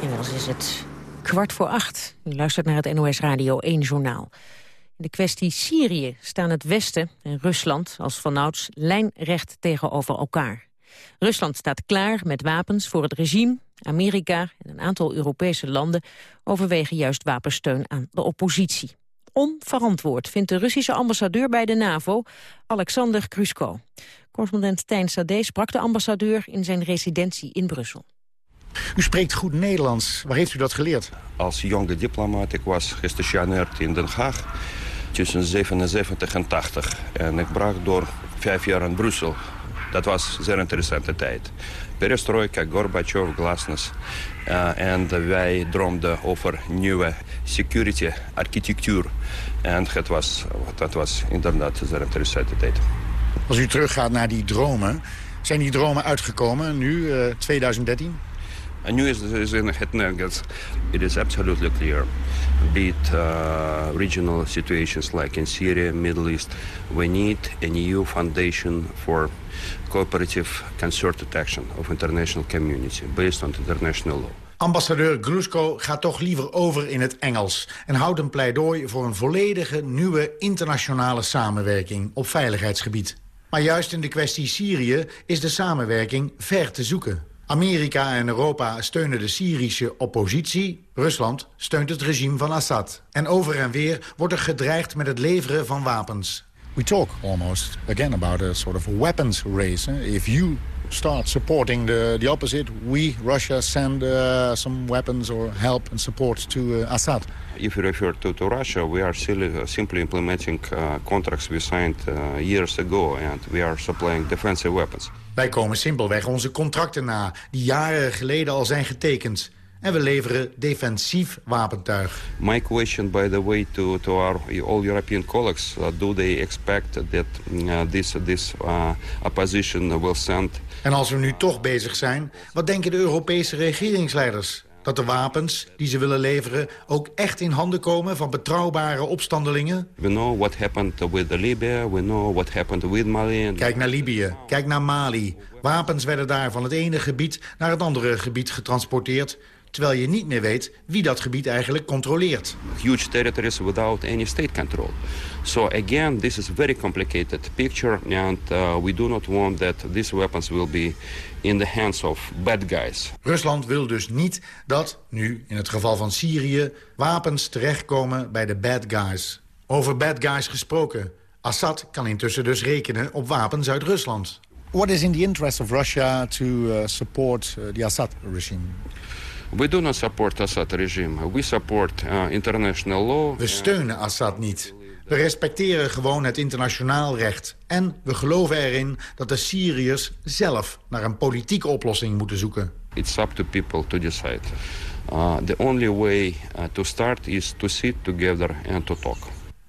Inmiddels is het kwart voor acht. U luistert naar het NOS Radio 1 Journaal. In de kwestie Syrië staan het Westen en Rusland als vanouds lijnrecht tegenover elkaar. Rusland staat klaar met wapens voor het regime. Amerika en een aantal Europese landen overwegen juist wapensteun aan de oppositie. Onverantwoord vindt de Russische ambassadeur bij de NAVO, Alexander Krusko. Correspondent Tijn Sade sprak de ambassadeur in zijn residentie in Brussel. U spreekt goed Nederlands. Waar heeft u dat geleerd? Als jonge diplomaat, ik was gestationeerd in Den Haag tussen 77 en 80. En ik bracht door vijf jaar in Brussel. Dat was een zeer interessante tijd. Perestroika, Gorbachev, glasnost. Uh, en wij droomden over nieuwe security architectuur. En het was, dat was inderdaad een zeer interessante tijd. Als u teruggaat naar die dromen, zijn die dromen uitgekomen nu, uh, 2013? En nu is, is in het nergens. It is absolutely clear. Be it uh, regional situations like in Syria, Middle East, we need a new foundation for cooperative concerted action of international community based on international law. Ambassadeur Grusko gaat toch liever over in het Engels... en houdt een pleidooi voor een volledige nieuwe internationale samenwerking op veiligheidsgebied. Maar juist in de kwestie Syrië is de samenwerking ver te zoeken. Amerika en Europa steunen de Syrische oppositie. Rusland steunt het regime van Assad. En over en weer wordt er gedreigd met het leveren van wapens. We talk almost again about a sort of weapons race. If you start supporting the, the opposite, we, Russia, send uh, some weapons or help and support to uh, Assad. If you refer to, to Russia, we are simply, simply implementing uh, contracts we signed uh, years ago and we are supplying defensive weapons. Wij komen simpelweg onze contracten na, die jaren geleden al zijn getekend. En we leveren defensief wapentuig. My question, by the way, to, to our all European colleagues... Uh, do they expect that uh, this, this uh, opposition will send... En als we nu toch bezig zijn, wat denken de Europese regeringsleiders? Dat de wapens die ze willen leveren ook echt in handen komen van betrouwbare opstandelingen? We know what happened with Libya, we know what happened with Mali. Kijk naar Libië, kijk naar Mali. Wapens werden daar van het ene gebied naar het andere gebied getransporteerd terwijl je niet meer weet wie dat gebied eigenlijk controleert. Huge territories without any state control. So again, this is a very complicated picture and uh, we do not want that these weapons will be in the hands of bad guys. Rusland wil dus niet dat, nu in het geval van Syrië, wapens terechtkomen bij de bad guys. Over bad guys gesproken. Assad kan intussen dus rekenen op wapens uit Rusland. What is in the interest of Russia to uh, support uh, the Assad regime? We do not support Assad regime. We support uh, international law. We steunen Assad niet. We respecteren gewoon het internationaal recht. En we geloven erin dat de Syriërs zelf naar een politieke oplossing moeten zoeken. It's up to people to decide. Uh, the only way uh, to start is to sit together and to talk.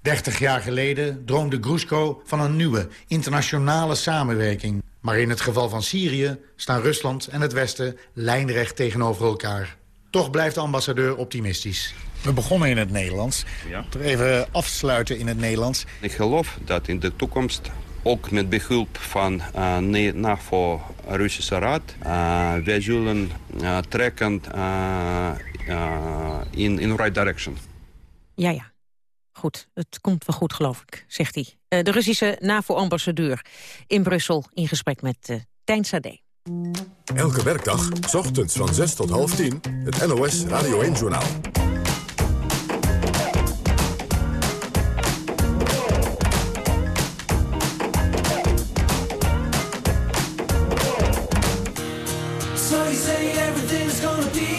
30 jaar geleden droomde Grushko van een nieuwe internationale samenwerking. Maar in het geval van Syrië staan Rusland en het Westen lijnrecht tegenover elkaar. Toch blijft de ambassadeur optimistisch. We begonnen in het Nederlands. Ja. Toch even afsluiten in het Nederlands. Ik geloof dat in de toekomst ook met behulp van uh, NAVO-Russische Raad... Uh, wij zullen uh, trekken uh, in in right direction. Ja, ja. Goed, het komt wel goed, geloof ik, zegt hij. Uh, de Russische NAVO-ambassadeur in Brussel in gesprek met uh, Tijn Sade. Elke werkdag, s ochtends van 6 tot half 10, het NOS Radio 1-journaal. So you say everything's gonna be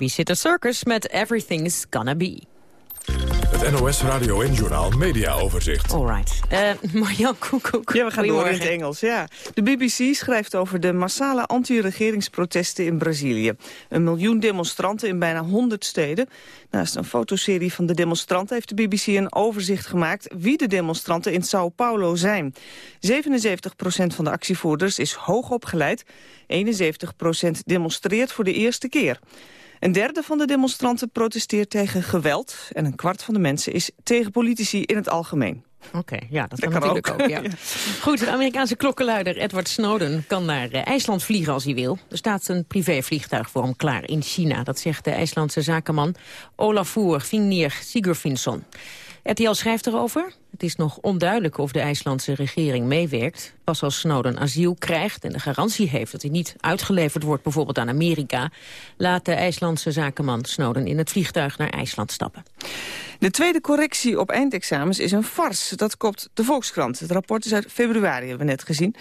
Babysitter Circus met Everything's Gonna Be. Het NOS Radio 1-journaal Media Overzicht. Alright. Uh, *laughs* Marjan Koekoek. Ja, we gaan door in het Engels. Ja. De BBC schrijft over de massale anti-regeringsprotesten in Brazilië. Een miljoen demonstranten in bijna 100 steden. Naast een fotoserie van de demonstranten heeft de BBC een overzicht gemaakt... wie de demonstranten in Sao Paulo zijn. 77% van de actievoerders is hoog opgeleid. 71% demonstreert voor de eerste keer. Een derde van de demonstranten protesteert tegen geweld... en een kwart van de mensen is tegen politici in het algemeen. Oké, ja, dat kan kan natuurlijk ook. ook. *laughs* ja. Goed, de Amerikaanse klokkenluider Edward Snowden kan naar eh, IJsland vliegen als hij wil. Er staat een privévliegtuig voor hem klaar in China. Dat zegt de IJslandse zakenman Olafur Vinir Sigurfinsson. RTL schrijft erover. Het is nog onduidelijk of de IJslandse regering meewerkt. Als Snowden asiel krijgt en de garantie heeft dat hij niet uitgeleverd wordt... bijvoorbeeld aan Amerika, laat de IJslandse zakenman Snowden in het vliegtuig naar IJsland stappen. De tweede correctie op eindexamens is een farce. Dat kopt de Volkskrant. Het rapport is uit februari, hebben we net gezien.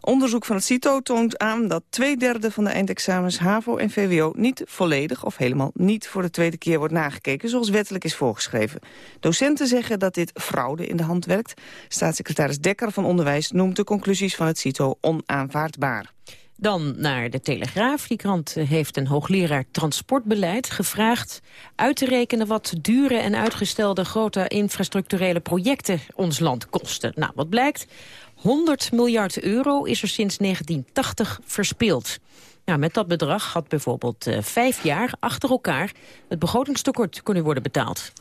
Onderzoek van het CITO toont aan dat twee derde van de eindexamens HAVO en VWO niet volledig of helemaal niet voor de tweede keer wordt nagekeken zoals wettelijk is voorgeschreven. Docenten zeggen dat dit fraude in de hand werkt. Staatssecretaris Dekker van Onderwijs noemt de van het CITO onaanvaardbaar. Dan naar de Telegraaf. Die krant eh, heeft een hoogleraar transportbeleid gevraagd uit te rekenen wat dure en uitgestelde grote infrastructurele projecten ons land kosten. Nou, wat blijkt? 100 miljard euro is er sinds 1980 verspild. Nou, met dat bedrag had bijvoorbeeld uh, vijf jaar achter elkaar het begrotingstekort kunnen worden betaald.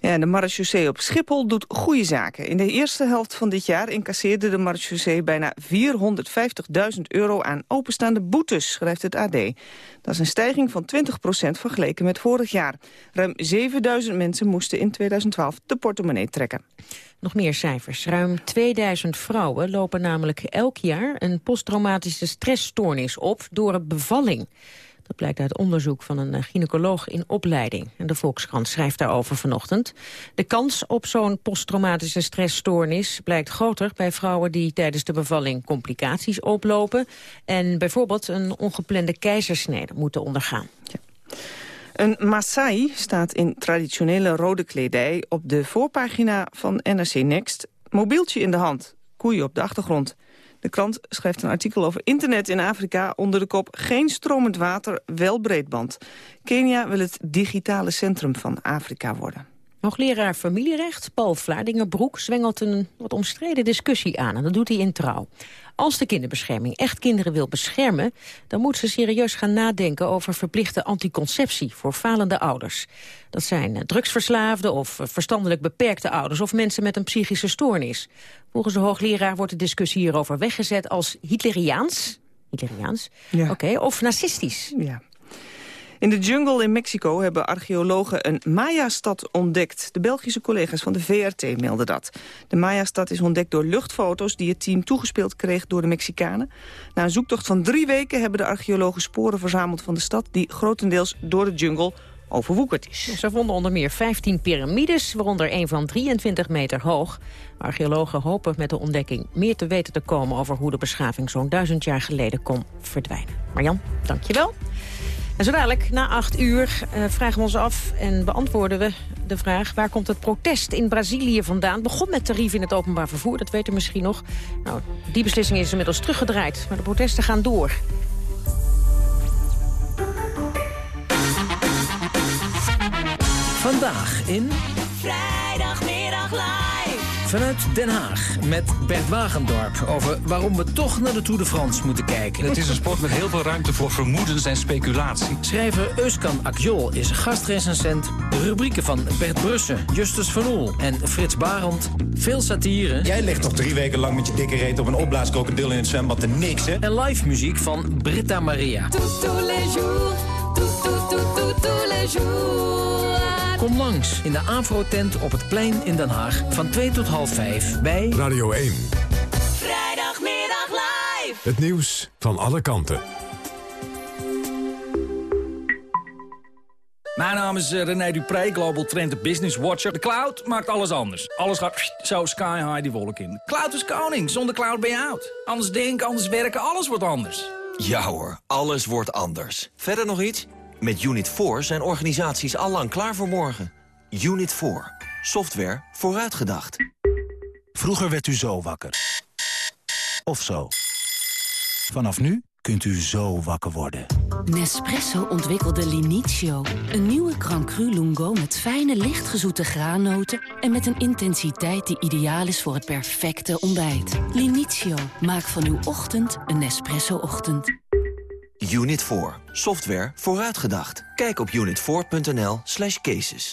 Ja, de marechaussee op Schiphol doet goede zaken. In de eerste helft van dit jaar incasseerde de marechaussee bijna 450.000 euro aan openstaande boetes, schrijft het AD. Dat is een stijging van 20% vergeleken met vorig jaar. Ruim 7000 mensen moesten in 2012 de portemonnee trekken. Nog meer cijfers. Ruim 2000 vrouwen lopen namelijk elk jaar een posttraumatische stressstoornis op door een bevalling. Dat blijkt uit onderzoek van een gynaecoloog in opleiding. En de Volkskrant schrijft daarover vanochtend. De kans op zo'n posttraumatische stressstoornis blijkt groter bij vrouwen die tijdens de bevalling complicaties oplopen en bijvoorbeeld een ongeplande keizersnede moeten ondergaan. Een Maasai staat in traditionele rode kledij op de voorpagina van NRC Next. Mobieltje in de hand, koeien op de achtergrond. De krant schrijft een artikel over internet in Afrika onder de kop... geen stromend water, wel breedband. Kenia wil het digitale centrum van Afrika worden. Hoogleraar familierecht Paul Vlaardingenbroek zwengelt een wat omstreden discussie aan. En dat doet hij in trouw. Als de kinderbescherming echt kinderen wil beschermen... dan moet ze serieus gaan nadenken over verplichte anticonceptie voor falende ouders. Dat zijn eh, drugsverslaafde of eh, verstandelijk beperkte ouders... of mensen met een psychische stoornis. Volgens de hoogleraar wordt de discussie hierover weggezet als Hitleriaans... Hitleriaans? Oké, of narcistisch. Ja. In de jungle in Mexico hebben archeologen een Maya-stad ontdekt. De Belgische collega's van de VRT melden dat. De Maya-stad is ontdekt door luchtfoto's die het team toegespeeld kreeg door de Mexicanen. Na een zoektocht van drie weken hebben de archeologen sporen verzameld van de stad... die grotendeels door de jungle overwoekerd is. Ze vonden onder meer 15 piramides, waaronder een van 23 meter hoog. Archeologen hopen met de ontdekking meer te weten te komen... over hoe de beschaving zo'n duizend jaar geleden kon verdwijnen. Marjan, dankjewel. En zo dadelijk, na acht uur, uh, vragen we ons af en beantwoorden we de vraag... waar komt het protest in Brazilië vandaan? Begon met tarief in het openbaar vervoer, dat weet u misschien nog. Nou, die beslissing is inmiddels teruggedraaid, maar de protesten gaan door. Vandaag in... Vrijdagmiddag live. Vanuit Den Haag met Bert Wagendorp over waarom we toch naar de Tour de France moeten kijken. Het is een sport met heel veel ruimte voor vermoedens en speculatie. Schrijver Euskan Akjol is gastrecensent. De rubrieken van Bert Brussen, Justus Van Oel en Frits Barend. Veel satire. Jij ligt toch drie weken lang met je dikke reet op een opblaaskrokodil in het zwembad te niks, hè? En live muziek van Britta Maria. Tous les jours. Kom langs in de Afro-tent op het plein in Den Haag van 2 tot half 5 bij Radio 1. Vrijdagmiddag live. Het nieuws van alle kanten. Mijn naam is eh, René Dupré, Global Trend Business Watcher. De cloud maakt alles anders. Alles gaat zo sky high die wolk in. Cloud is koning, zonder cloud ben je oud. Anders denken, anders werken, alles wordt anders. Ja hoor, alles wordt anders. Verder nog iets? Met Unit 4 zijn organisaties allang klaar voor morgen. Unit 4. Software vooruitgedacht. Vroeger werd u zo wakker. Of zo. Vanaf nu kunt u zo wakker worden. Nespresso ontwikkelde Linizio. Een nieuwe Crancru Lungo met fijne, lichtgezoete graannoten... en met een intensiteit die ideaal is voor het perfecte ontbijt. Linizio, maak van uw ochtend een Nespresso-ochtend. Unit 4. Software vooruitgedacht. Kijk op unit4.nl slash cases.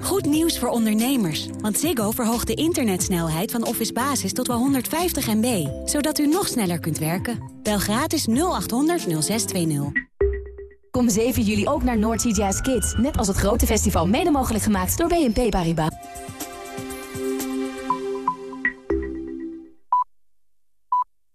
Goed nieuws voor ondernemers. Want Ziggo verhoogt de internetsnelheid van Office Basis tot wel 150 MB. Zodat u nog sneller kunt werken. Bel gratis 0800 0620. Kom 7 juli ook naar North Sea Jazz Kids. Net als het grote festival mede mogelijk gemaakt door BNP Paribas.